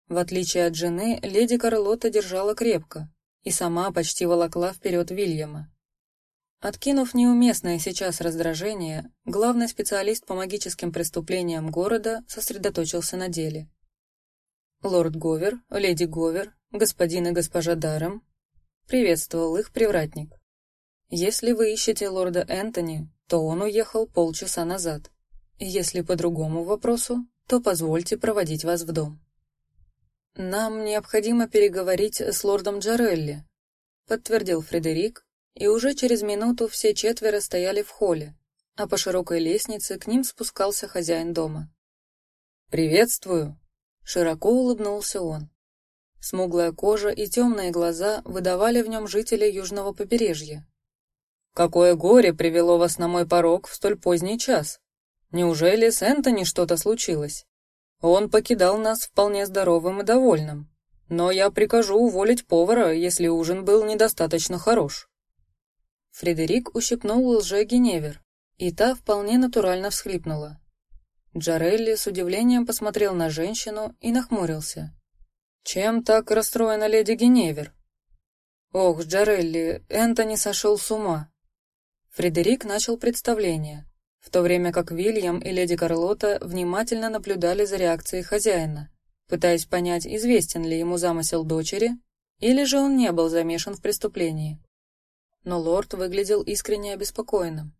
В отличие от жены, леди Карлота держала крепко и сама почти волокла вперед Вильяма. Откинув неуместное сейчас раздражение, главный специалист по магическим преступлениям города сосредоточился на деле. Лорд Говер, леди Говер, господин и госпожа Даром, приветствовал их привратник. Если вы ищете лорда Энтони, то он уехал полчаса назад. Если по другому вопросу, то позвольте проводить вас в дом. Нам необходимо переговорить с лордом Джарелли, подтвердил Фредерик, и уже через минуту все четверо стояли в холле, а по широкой лестнице к ним спускался хозяин дома. «Приветствую!» — широко улыбнулся он. Смуглая кожа и темные глаза выдавали в нем жителя южного побережья. «Какое горе привело вас на мой порог в столь поздний час? Неужели с Энтони что-то случилось? Он покидал нас вполне здоровым и довольным, но я прикажу уволить повара, если ужин был недостаточно хорош». Фредерик ущипнул лже Геневер, и та вполне натурально всхлипнула. Джарелли с удивлением посмотрел на женщину и нахмурился. «Чем так расстроена леди Геневер?» «Ох, Джарелли, Энтони сошел с ума!» Фредерик начал представление, в то время как Вильям и леди Карлота внимательно наблюдали за реакцией хозяина, пытаясь понять, известен ли ему замысел дочери, или же он не был замешан в преступлении но лорд выглядел искренне обеспокоенным.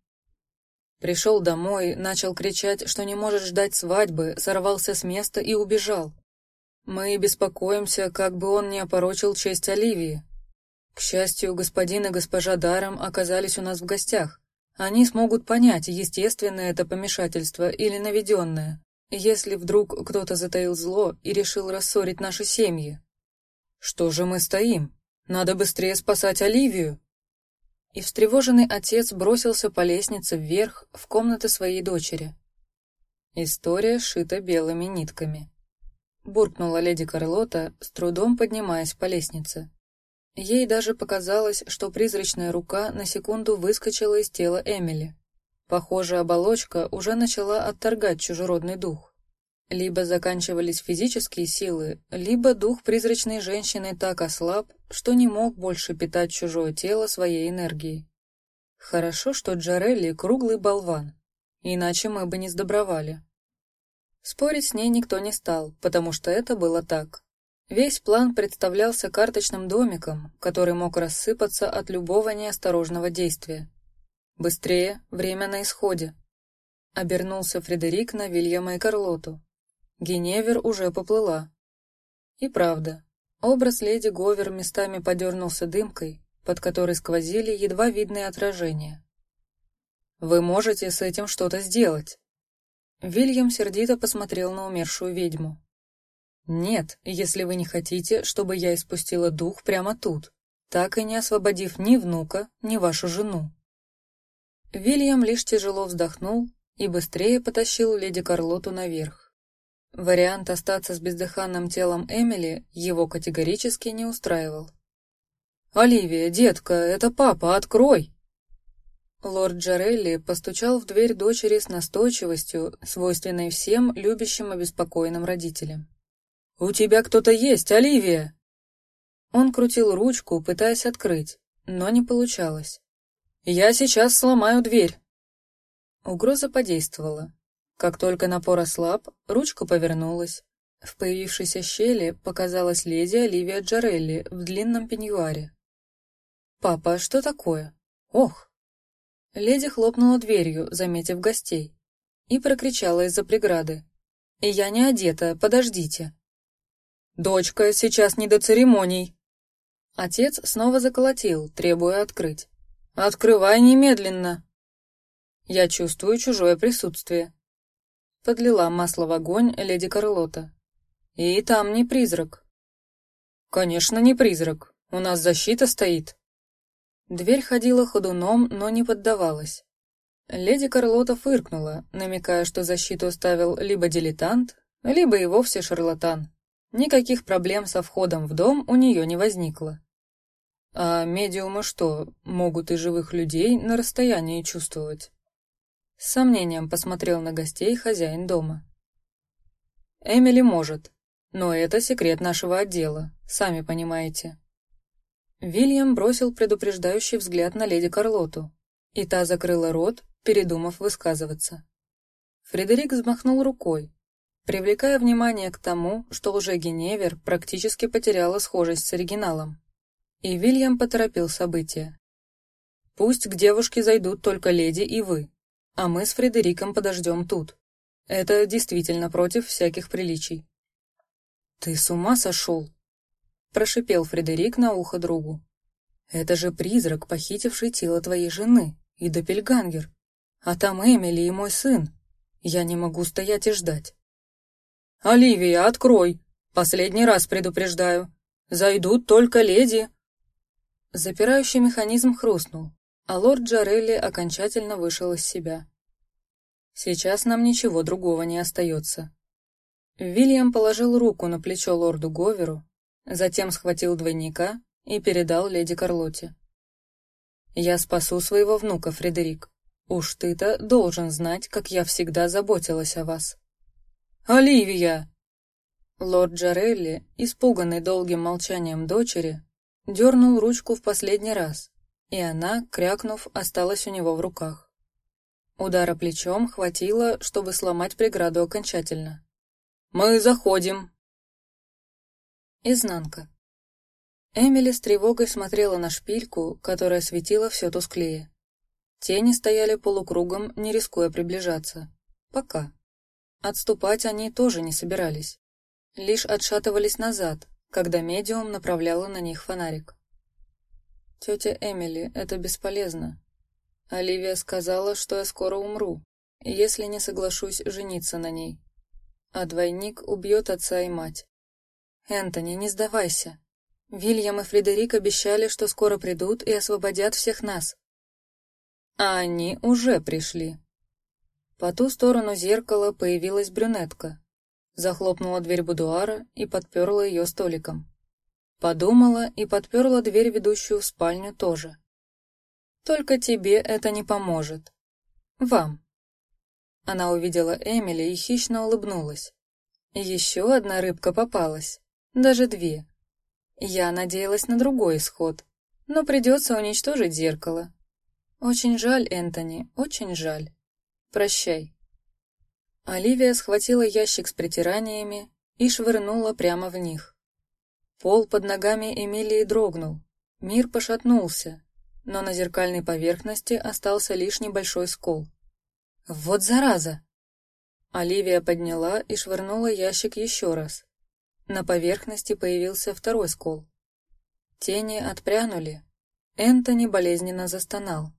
Пришел домой, начал кричать, что не может ждать свадьбы, сорвался с места и убежал. Мы беспокоимся, как бы он не опорочил честь Оливии. К счастью, господин и госпожа Даром оказались у нас в гостях. Они смогут понять, естественное это помешательство или наведенное, если вдруг кто-то затаил зло и решил рассорить наши семьи. Что же мы стоим? Надо быстрее спасать Оливию и встревоженный отец бросился по лестнице вверх в комнаты своей дочери. История шита белыми нитками. Буркнула леди Карлота, с трудом поднимаясь по лестнице. Ей даже показалось, что призрачная рука на секунду выскочила из тела Эмили. Похоже, оболочка уже начала отторгать чужеродный дух. Либо заканчивались физические силы, либо дух призрачной женщины так ослаб, что не мог больше питать чужое тело своей энергией. Хорошо, что Джарелли круглый болван. иначе мы бы не сдобровали. Спорить с ней никто не стал, потому что это было так. Весь план представлялся карточным домиком, который мог рассыпаться от любого неосторожного действия. Быстрее, время на исходе. Обернулся Фредерик на Вильяма и Карлоту. Геневер уже поплыла. И правда, образ леди Говер местами подернулся дымкой, под которой сквозили едва видные отражения. «Вы можете с этим что-то сделать?» Вильям сердито посмотрел на умершую ведьму. «Нет, если вы не хотите, чтобы я испустила дух прямо тут, так и не освободив ни внука, ни вашу жену». Вильям лишь тяжело вздохнул и быстрее потащил леди Карлоту наверх. Вариант остаться с бездыханным телом Эмили его категорически не устраивал. «Оливия, детка, это папа, открой!» Лорд Джарелли постучал в дверь дочери с настойчивостью, свойственной всем любящим обеспокоенным родителям. «У тебя кто-то есть, Оливия!» Он крутил ручку, пытаясь открыть, но не получалось. «Я сейчас сломаю дверь!» Угроза подействовала. Как только напор ослаб, ручка повернулась. В появившейся щели показалась леди Оливия Джарелли в длинном пеньюаре. «Папа, что такое? Ох!» Леди хлопнула дверью, заметив гостей, и прокричала из-за преграды. «Я не одета, подождите!» «Дочка, сейчас не до церемоний!» Отец снова заколотил, требуя открыть. «Открывай немедленно!» Я чувствую чужое присутствие. Подлила масло в огонь леди Карлота. И там не призрак. Конечно, не призрак. У нас защита стоит. Дверь ходила ходуном, но не поддавалась. Леди Карлота фыркнула, намекая, что защиту ставил либо дилетант, либо и вовсе шарлатан. Никаких проблем со входом в дом у нее не возникло. А медиумы что, могут и живых людей на расстоянии чувствовать? С сомнением посмотрел на гостей хозяин дома. Эмили может, но это секрет нашего отдела, сами понимаете. Вильям бросил предупреждающий взгляд на леди Карлоту, и та закрыла рот, передумав высказываться. Фредерик взмахнул рукой, привлекая внимание к тому, что лже-Геневер практически потеряла схожесть с оригиналом. И Вильям поторопил события. «Пусть к девушке зайдут только леди и вы, а мы с Фредериком подождем тут. Это действительно против всяких приличий». «Ты с ума сошел?» прошипел Фредерик на ухо другу. Это же призрак, похитивший тело твоей жены, и Доппельгангер. А там Эмили и мой сын. Я не могу стоять и ждать. Оливия, открой! Последний раз предупреждаю. Зайдут только леди. Запирающий механизм хрустнул, а лорд Джарелли окончательно вышел из себя. Сейчас нам ничего другого не остается. Вильям положил руку на плечо лорду Говеру Затем схватил двойника и передал леди Карлоте. «Я спасу своего внука, Фредерик. Уж ты-то должен знать, как я всегда заботилась о вас». «Оливия!» Лорд Джарелли, испуганный долгим молчанием дочери, дернул ручку в последний раз, и она, крякнув, осталась у него в руках. Удара плечом хватило, чтобы сломать преграду окончательно. «Мы заходим!» Изнанка. Эмили с тревогой смотрела на шпильку, которая светила все тусклее. Тени стояли полукругом, не рискуя приближаться. Пока. Отступать они тоже не собирались. Лишь отшатывались назад, когда медиум направляла на них фонарик. «Тетя Эмили, это бесполезно. Оливия сказала, что я скоро умру, если не соглашусь жениться на ней. А двойник убьет отца и мать. Энтони, не сдавайся. Вильям и Фредерик обещали, что скоро придут и освободят всех нас. А они уже пришли. По ту сторону зеркала появилась брюнетка. Захлопнула дверь будуара и подперла ее столиком. Подумала и подперла дверь, ведущую в спальню, тоже. Только тебе это не поможет. Вам. Она увидела Эмили и хищно улыбнулась. Еще одна рыбка попалась. Даже две. Я надеялась на другой исход, но придется уничтожить зеркало. Очень жаль, Энтони, очень жаль. Прощай». Оливия схватила ящик с притираниями и швырнула прямо в них. Пол под ногами Эмилии дрогнул, мир пошатнулся, но на зеркальной поверхности остался лишь небольшой скол. «Вот зараза!» Оливия подняла и швырнула ящик еще раз. На поверхности появился второй скол. Тени отпрянули. Энтони болезненно застонал,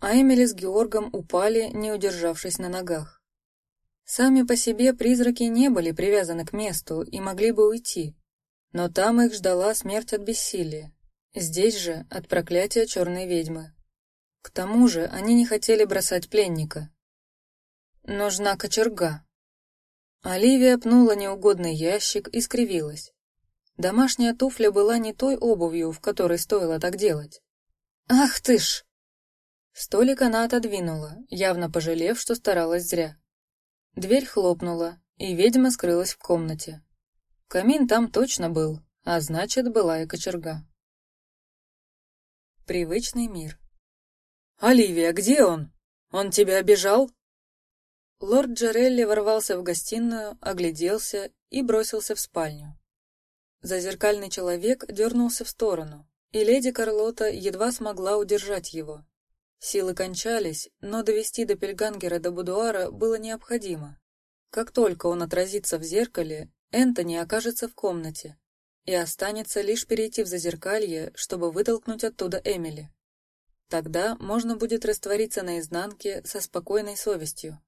а Эмили с Георгом упали, не удержавшись на ногах. Сами по себе призраки не были привязаны к месту и могли бы уйти, но там их ждала смерть от бессилия, здесь же от проклятия черной ведьмы. К тому же они не хотели бросать пленника. Нужна кочерга. Оливия пнула неугодный ящик и скривилась. Домашняя туфля была не той обувью, в которой стоило так делать. Ах ты ж! Столик она отодвинула, явно пожалев, что старалась зря. Дверь хлопнула, и ведьма скрылась в комнате. Камин там точно был, а значит, была и кочерга. Привычный мир. «Оливия, где он? Он тебя обижал?» Лорд Джерелли ворвался в гостиную, огляделся и бросился в спальню. Зазеркальный человек дернулся в сторону, и леди Карлота едва смогла удержать его. Силы кончались, но довести до Пельгангера до будуара было необходимо. Как только он отразится в зеркале, Энтони окажется в комнате, и останется лишь перейти в зазеркалье, чтобы вытолкнуть оттуда Эмили. Тогда можно будет раствориться наизнанке со спокойной совестью.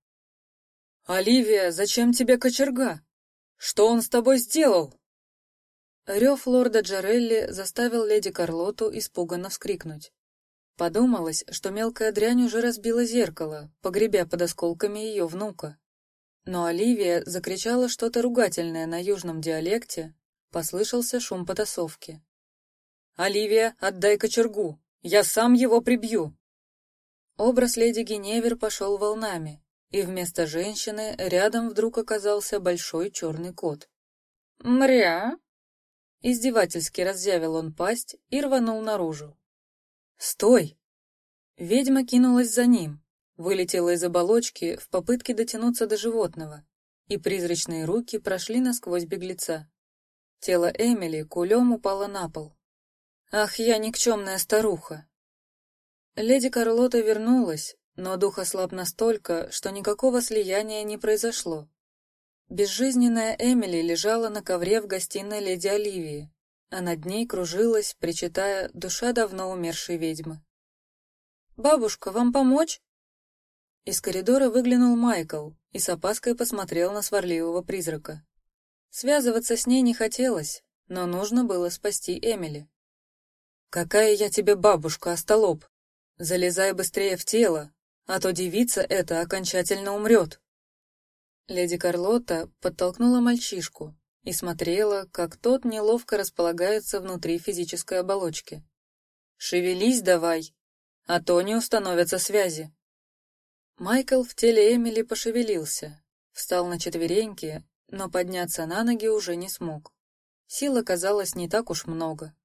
«Оливия, зачем тебе кочерга? Что он с тобой сделал?» Рев лорда Джарелли заставил леди Карлоту испуганно вскрикнуть. Подумалось, что мелкая дрянь уже разбила зеркало, погребя под осколками ее внука. Но Оливия закричала что-то ругательное на южном диалекте, послышался шум потасовки. «Оливия, отдай кочергу! Я сам его прибью!» Образ леди Геневер пошел волнами, и вместо женщины рядом вдруг оказался большой черный кот. «Мря!» Издевательски разъявил он пасть и рванул наружу. «Стой!» Ведьма кинулась за ним, вылетела из оболочки в попытке дотянуться до животного, и призрачные руки прошли насквозь беглеца. Тело Эмили кулем упало на пол. «Ах, я никчемная старуха!» Леди Карлота вернулась, но дух ослаб настолько, что никакого слияния не произошло. Безжизненная Эмили лежала на ковре в гостиной леди Оливии, а над ней кружилась, причитая, душа давно умершей ведьмы. «Бабушка, вам помочь?» Из коридора выглянул Майкл и с опаской посмотрел на сварливого призрака. Связываться с ней не хотелось, но нужно было спасти Эмили. «Какая я тебе бабушка, остолоп! Залезай быстрее в тело, а то девица эта окончательно умрет!» Леди Карлотта подтолкнула мальчишку и смотрела, как тот неловко располагается внутри физической оболочки. «Шевелись давай, а то не установятся связи!» Майкл в теле Эмили пошевелился, встал на четвереньки, но подняться на ноги уже не смог. Сил оказалось не так уж много.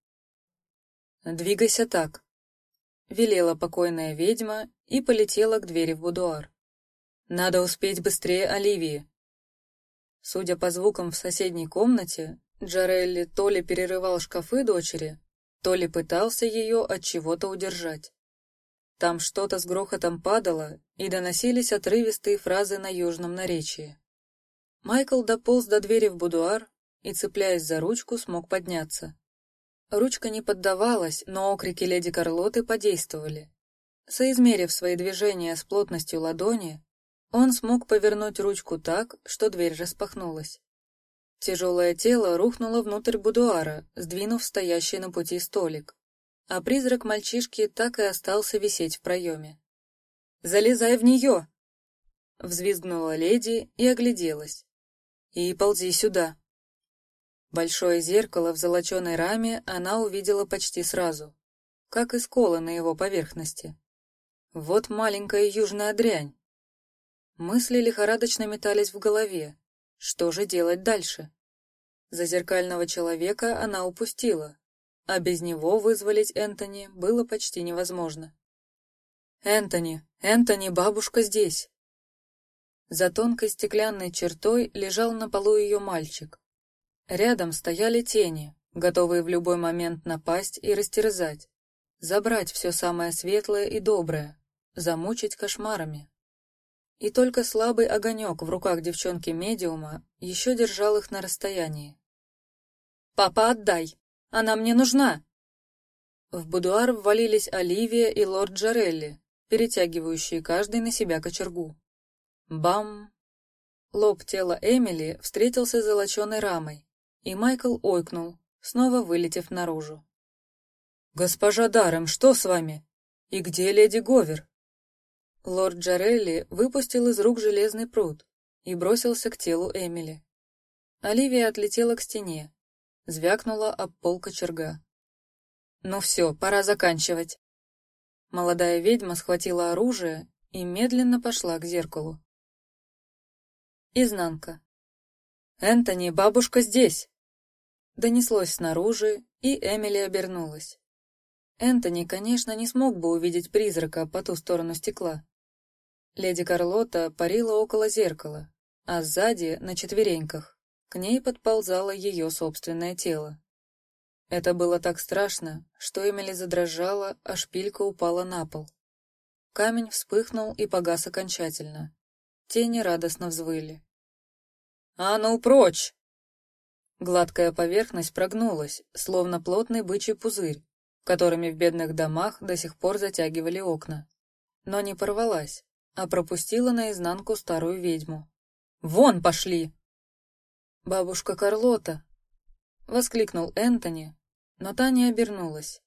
«Двигайся так», — велела покойная ведьма и полетела к двери в будуар. «Надо успеть быстрее Оливии». Судя по звукам в соседней комнате, Джарелли то ли перерывал шкафы дочери, то ли пытался ее от чего-то удержать. Там что-то с грохотом падало, и доносились отрывистые фразы на южном наречии. Майкл дополз до двери в будуар и, цепляясь за ручку, смог подняться. Ручка не поддавалась, но окрики леди Карлоты подействовали. Соизмерив свои движения с плотностью ладони, он смог повернуть ручку так, что дверь распахнулась. Тяжелое тело рухнуло внутрь будуара, сдвинув стоящий на пути столик а призрак мальчишки так и остался висеть в проеме. «Залезай в нее!» Взвизгнула леди и огляделась. «И ползи сюда!» Большое зеркало в золоченой раме она увидела почти сразу, как и сколы на его поверхности. Вот маленькая южная дрянь. Мысли лихорадочно метались в голове. Что же делать дальше? Зазеркального человека она упустила, а без него вызволить Энтони было почти невозможно. «Энтони! Энтони, бабушка здесь!» За тонкой стеклянной чертой лежал на полу ее мальчик. Рядом стояли тени, готовые в любой момент напасть и растерзать, забрать все самое светлое и доброе, замучить кошмарами. И только слабый огонек в руках девчонки-медиума еще держал их на расстоянии. «Папа, отдай! Она мне нужна!» В будуар ввалились Оливия и лорд Джарелли, перетягивающие каждый на себя кочергу. Бам! Лоб тела Эмили встретился с золоченой рамой, и Майкл ойкнул, снова вылетев наружу. «Госпожа Дарем, что с вами? И где леди Говер?» Лорд Джарелли выпустил из рук железный пруд и бросился к телу Эмили. Оливия отлетела к стене, звякнула об пол кочерга. «Ну все, пора заканчивать». Молодая ведьма схватила оружие и медленно пошла к зеркалу. Изнанка. «Энтони, бабушка здесь!» Донеслось снаружи, и Эмили обернулась. Энтони, конечно, не смог бы увидеть призрака по ту сторону стекла. Леди Карлота парила около зеркала, а сзади, на четвереньках, к ней подползало ее собственное тело. Это было так страшно, что Эмили задрожала, а шпилька упала на пол. Камень вспыхнул и погас окончательно. Тени радостно взвыли. «А ну, прочь!» Гладкая поверхность прогнулась, словно плотный бычий пузырь, которыми в бедных домах до сих пор затягивали окна. Но не порвалась, а пропустила наизнанку старую ведьму. «Вон пошли!» «Бабушка Карлота!» — воскликнул Энтони, но та не обернулась.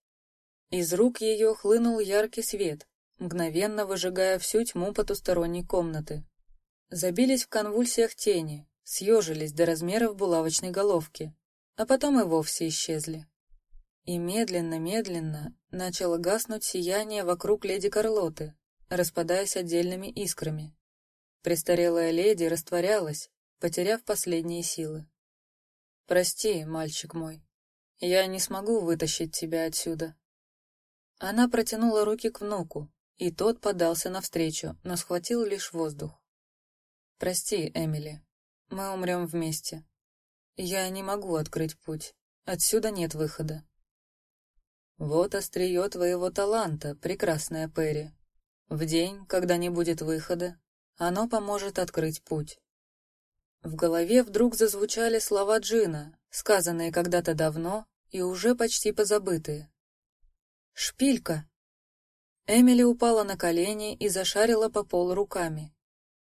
Из рук ее хлынул яркий свет, мгновенно выжигая всю тьму потусторонней комнаты. Забились в конвульсиях тени, съежились до размеров булавочной головки, а потом и вовсе исчезли. И медленно-медленно начало гаснуть сияние вокруг леди Карлоты, распадаясь отдельными искрами. Престарелая леди растворялась, потеряв последние силы. «Прости, мальчик мой, я не смогу вытащить тебя отсюда». Она протянула руки к внуку, и тот подался навстречу, но схватил лишь воздух. «Прости, Эмили, мы умрем вместе. Я не могу открыть путь, отсюда нет выхода». «Вот острие твоего таланта, прекрасная Перри», в день, когда не будет выхода, оно поможет открыть путь. В голове вдруг зазвучали слова Джина, сказанные когда-то давно и уже почти позабытые. «Шпилька!» Эмили упала на колени и зашарила по полу руками,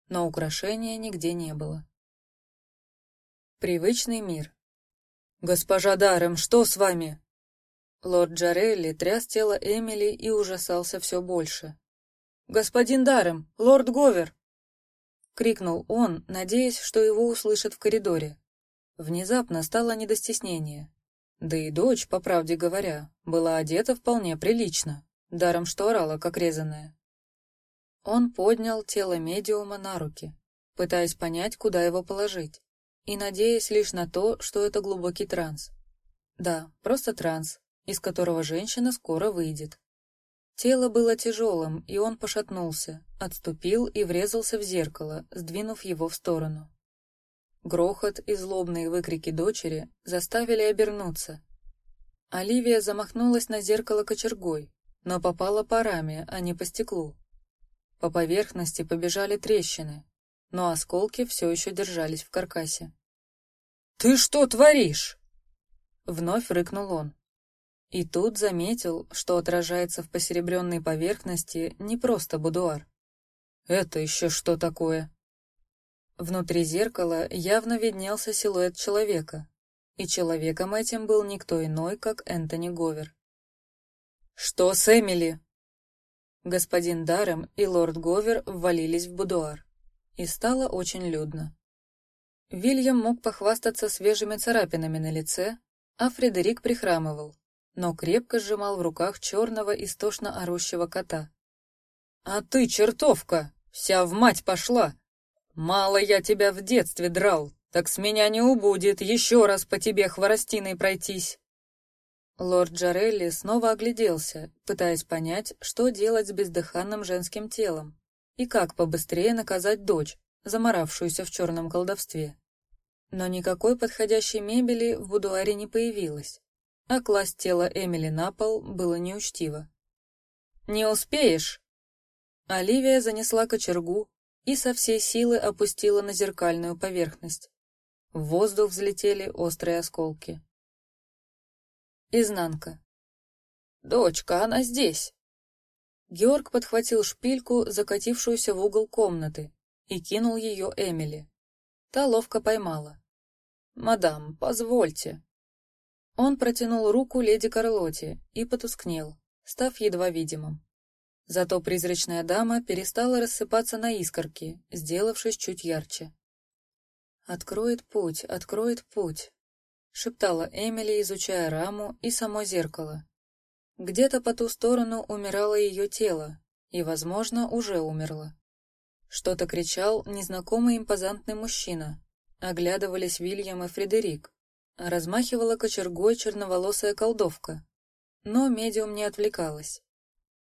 но украшения нигде не было. Привычный мир. «Госпожа Дарем, что с вами?» Лорд Джарелли тряс тело Эмили и ужасался все больше. «Господин Дарем! Лорд Говер!» — крикнул он, надеясь, что его услышат в коридоре. Внезапно стало не до стеснения. Да и дочь, по правде говоря, была одета вполне прилично, даром что орала, как резаная. Он поднял тело медиума на руки, пытаясь понять, куда его положить, и надеясь лишь на то, что это глубокий транс. Да, просто транс, из которого женщина скоро выйдет. Тело было тяжелым, и он пошатнулся, отступил и врезался в зеркало, сдвинув его в сторону. Грохот и злобные выкрики дочери заставили обернуться. Оливия замахнулась на зеркало кочергой, но попала по раме, а не по стеклу. По поверхности побежали трещины, но осколки все еще держались в каркасе. «Ты что творишь?» Вновь рыкнул он. И тут заметил, что отражается в посеребренной поверхности не просто будуар. «Это еще что такое?» Внутри зеркала явно виднелся силуэт человека, и человеком этим был никто иной, как Энтони Говер. «Что с Эмили?» Господин Дарем и лорд Говер ввалились в будуар, и стало очень людно. Вильям мог похвастаться свежими царапинами на лице, а Фредерик прихрамывал, но крепко сжимал в руках черного истошно орущего кота. «А ты, чертовка, вся в мать пошла! Мало я тебя в детстве драл, так с меня не убудет еще раз по тебе хворостиной пройтись!» Лорд Джарелли снова огляделся, пытаясь понять, что делать с бездыханным женским телом и как побыстрее наказать дочь, заморавшуюся в черном колдовстве. Но никакой подходящей мебели в будуаре не появилось, а класть тело Эмили на пол было неучтиво. «Не успеешь!» Оливия занесла кочергу и со всей силы опустила на зеркальную поверхность. В воздух взлетели острые осколки. Изнанка. «Дочка, она здесь!» Георг подхватил шпильку, закатившуюся в угол комнаты, и кинул ее Эмили. Та ловко поймала. «Мадам, позвольте». Он протянул руку леди Карлоте и потускнел, став едва видимым. Зато призрачная дама перестала рассыпаться на искорки, сделавшись чуть ярче. «Откроет путь, откроет путь», — шептала Эмили, изучая раму и само зеркало. Где-то по ту сторону умирало ее тело, и, возможно, уже умерло. Что-то кричал незнакомый импозантный мужчина. Оглядывались Вильям и Фредерик. Размахивала кочергой черноволосая колдовка. Но медиум не отвлекалась.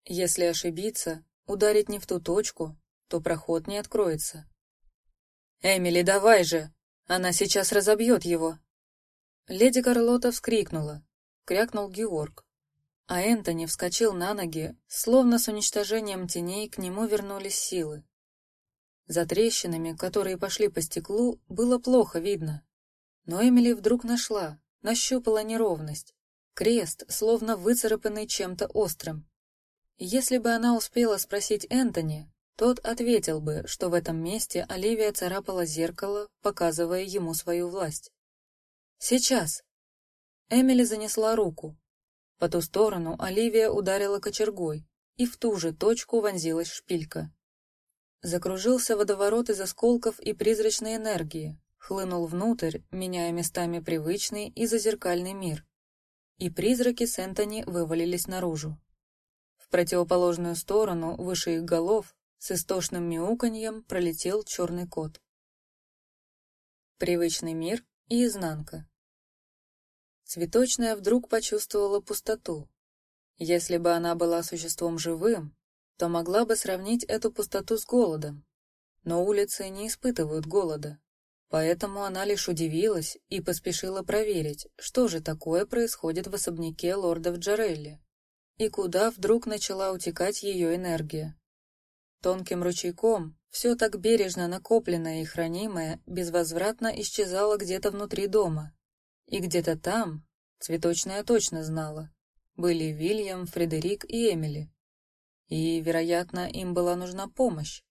Если ошибиться, ударить не в ту точку, то проход не откроется. «Эмили, давай же! Она сейчас разобьет его!» Леди Карлота вскрикнула. Крякнул Георг. А Энтони вскочил на ноги, словно с уничтожением теней к нему вернулись силы. За трещинами, которые пошли по стеклу, было плохо видно. Но Эмили вдруг нашла, нащупала неровность. Крест, словно выцарапанный чем-то острым. Если бы она успела спросить Энтони, тот ответил бы, что в этом месте Оливия царапала зеркало, показывая ему свою власть. «Сейчас!» Эмили занесла руку. По ту сторону Оливия ударила кочергой, и в ту же точку вонзилась шпилька. Закружился водоворот из осколков и призрачной энергии, хлынул внутрь, меняя местами привычный и зазеркальный мир. И призраки с Энтони вывалились наружу. В противоположную сторону, выше их голов, с истошным мяуканьем пролетел черный кот. Привычный мир и изнанка. Цветочная вдруг почувствовала пустоту. Если бы она была существом живым, то могла бы сравнить эту пустоту с голодом. Но улицы не испытывают голода, поэтому она лишь удивилась и поспешила проверить, что же такое происходит в особняке лордов Джарелли, и куда вдруг начала утекать ее энергия. Тонким ручейком все так бережно накопленное и хранимое безвозвратно исчезало где-то внутри дома. И где-то там, цветочная точно знала, были Вильям, Фредерик и Эмили и, вероятно, им была нужна помощь.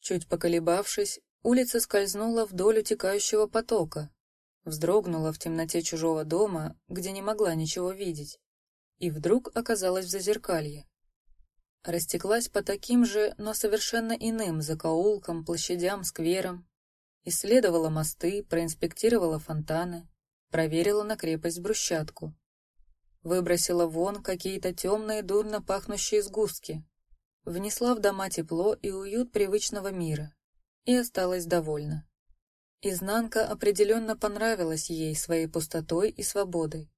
Чуть поколебавшись, улица скользнула вдоль утекающего потока, вздрогнула в темноте чужого дома, где не могла ничего видеть, и вдруг оказалась в зазеркалье. Растеклась по таким же, но совершенно иным закоулкам, площадям, скверам, исследовала мосты, проинспектировала фонтаны, проверила на крепость брусчатку, Выбросила вон какие-то темные, дурно пахнущие сгустки. Внесла в дома тепло и уют привычного мира. И осталась довольна. Изнанка определенно понравилась ей своей пустотой и свободой.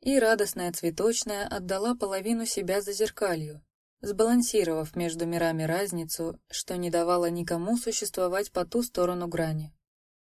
И радостная цветочная отдала половину себя за зеркалью, сбалансировав между мирами разницу, что не давало никому существовать по ту сторону грани.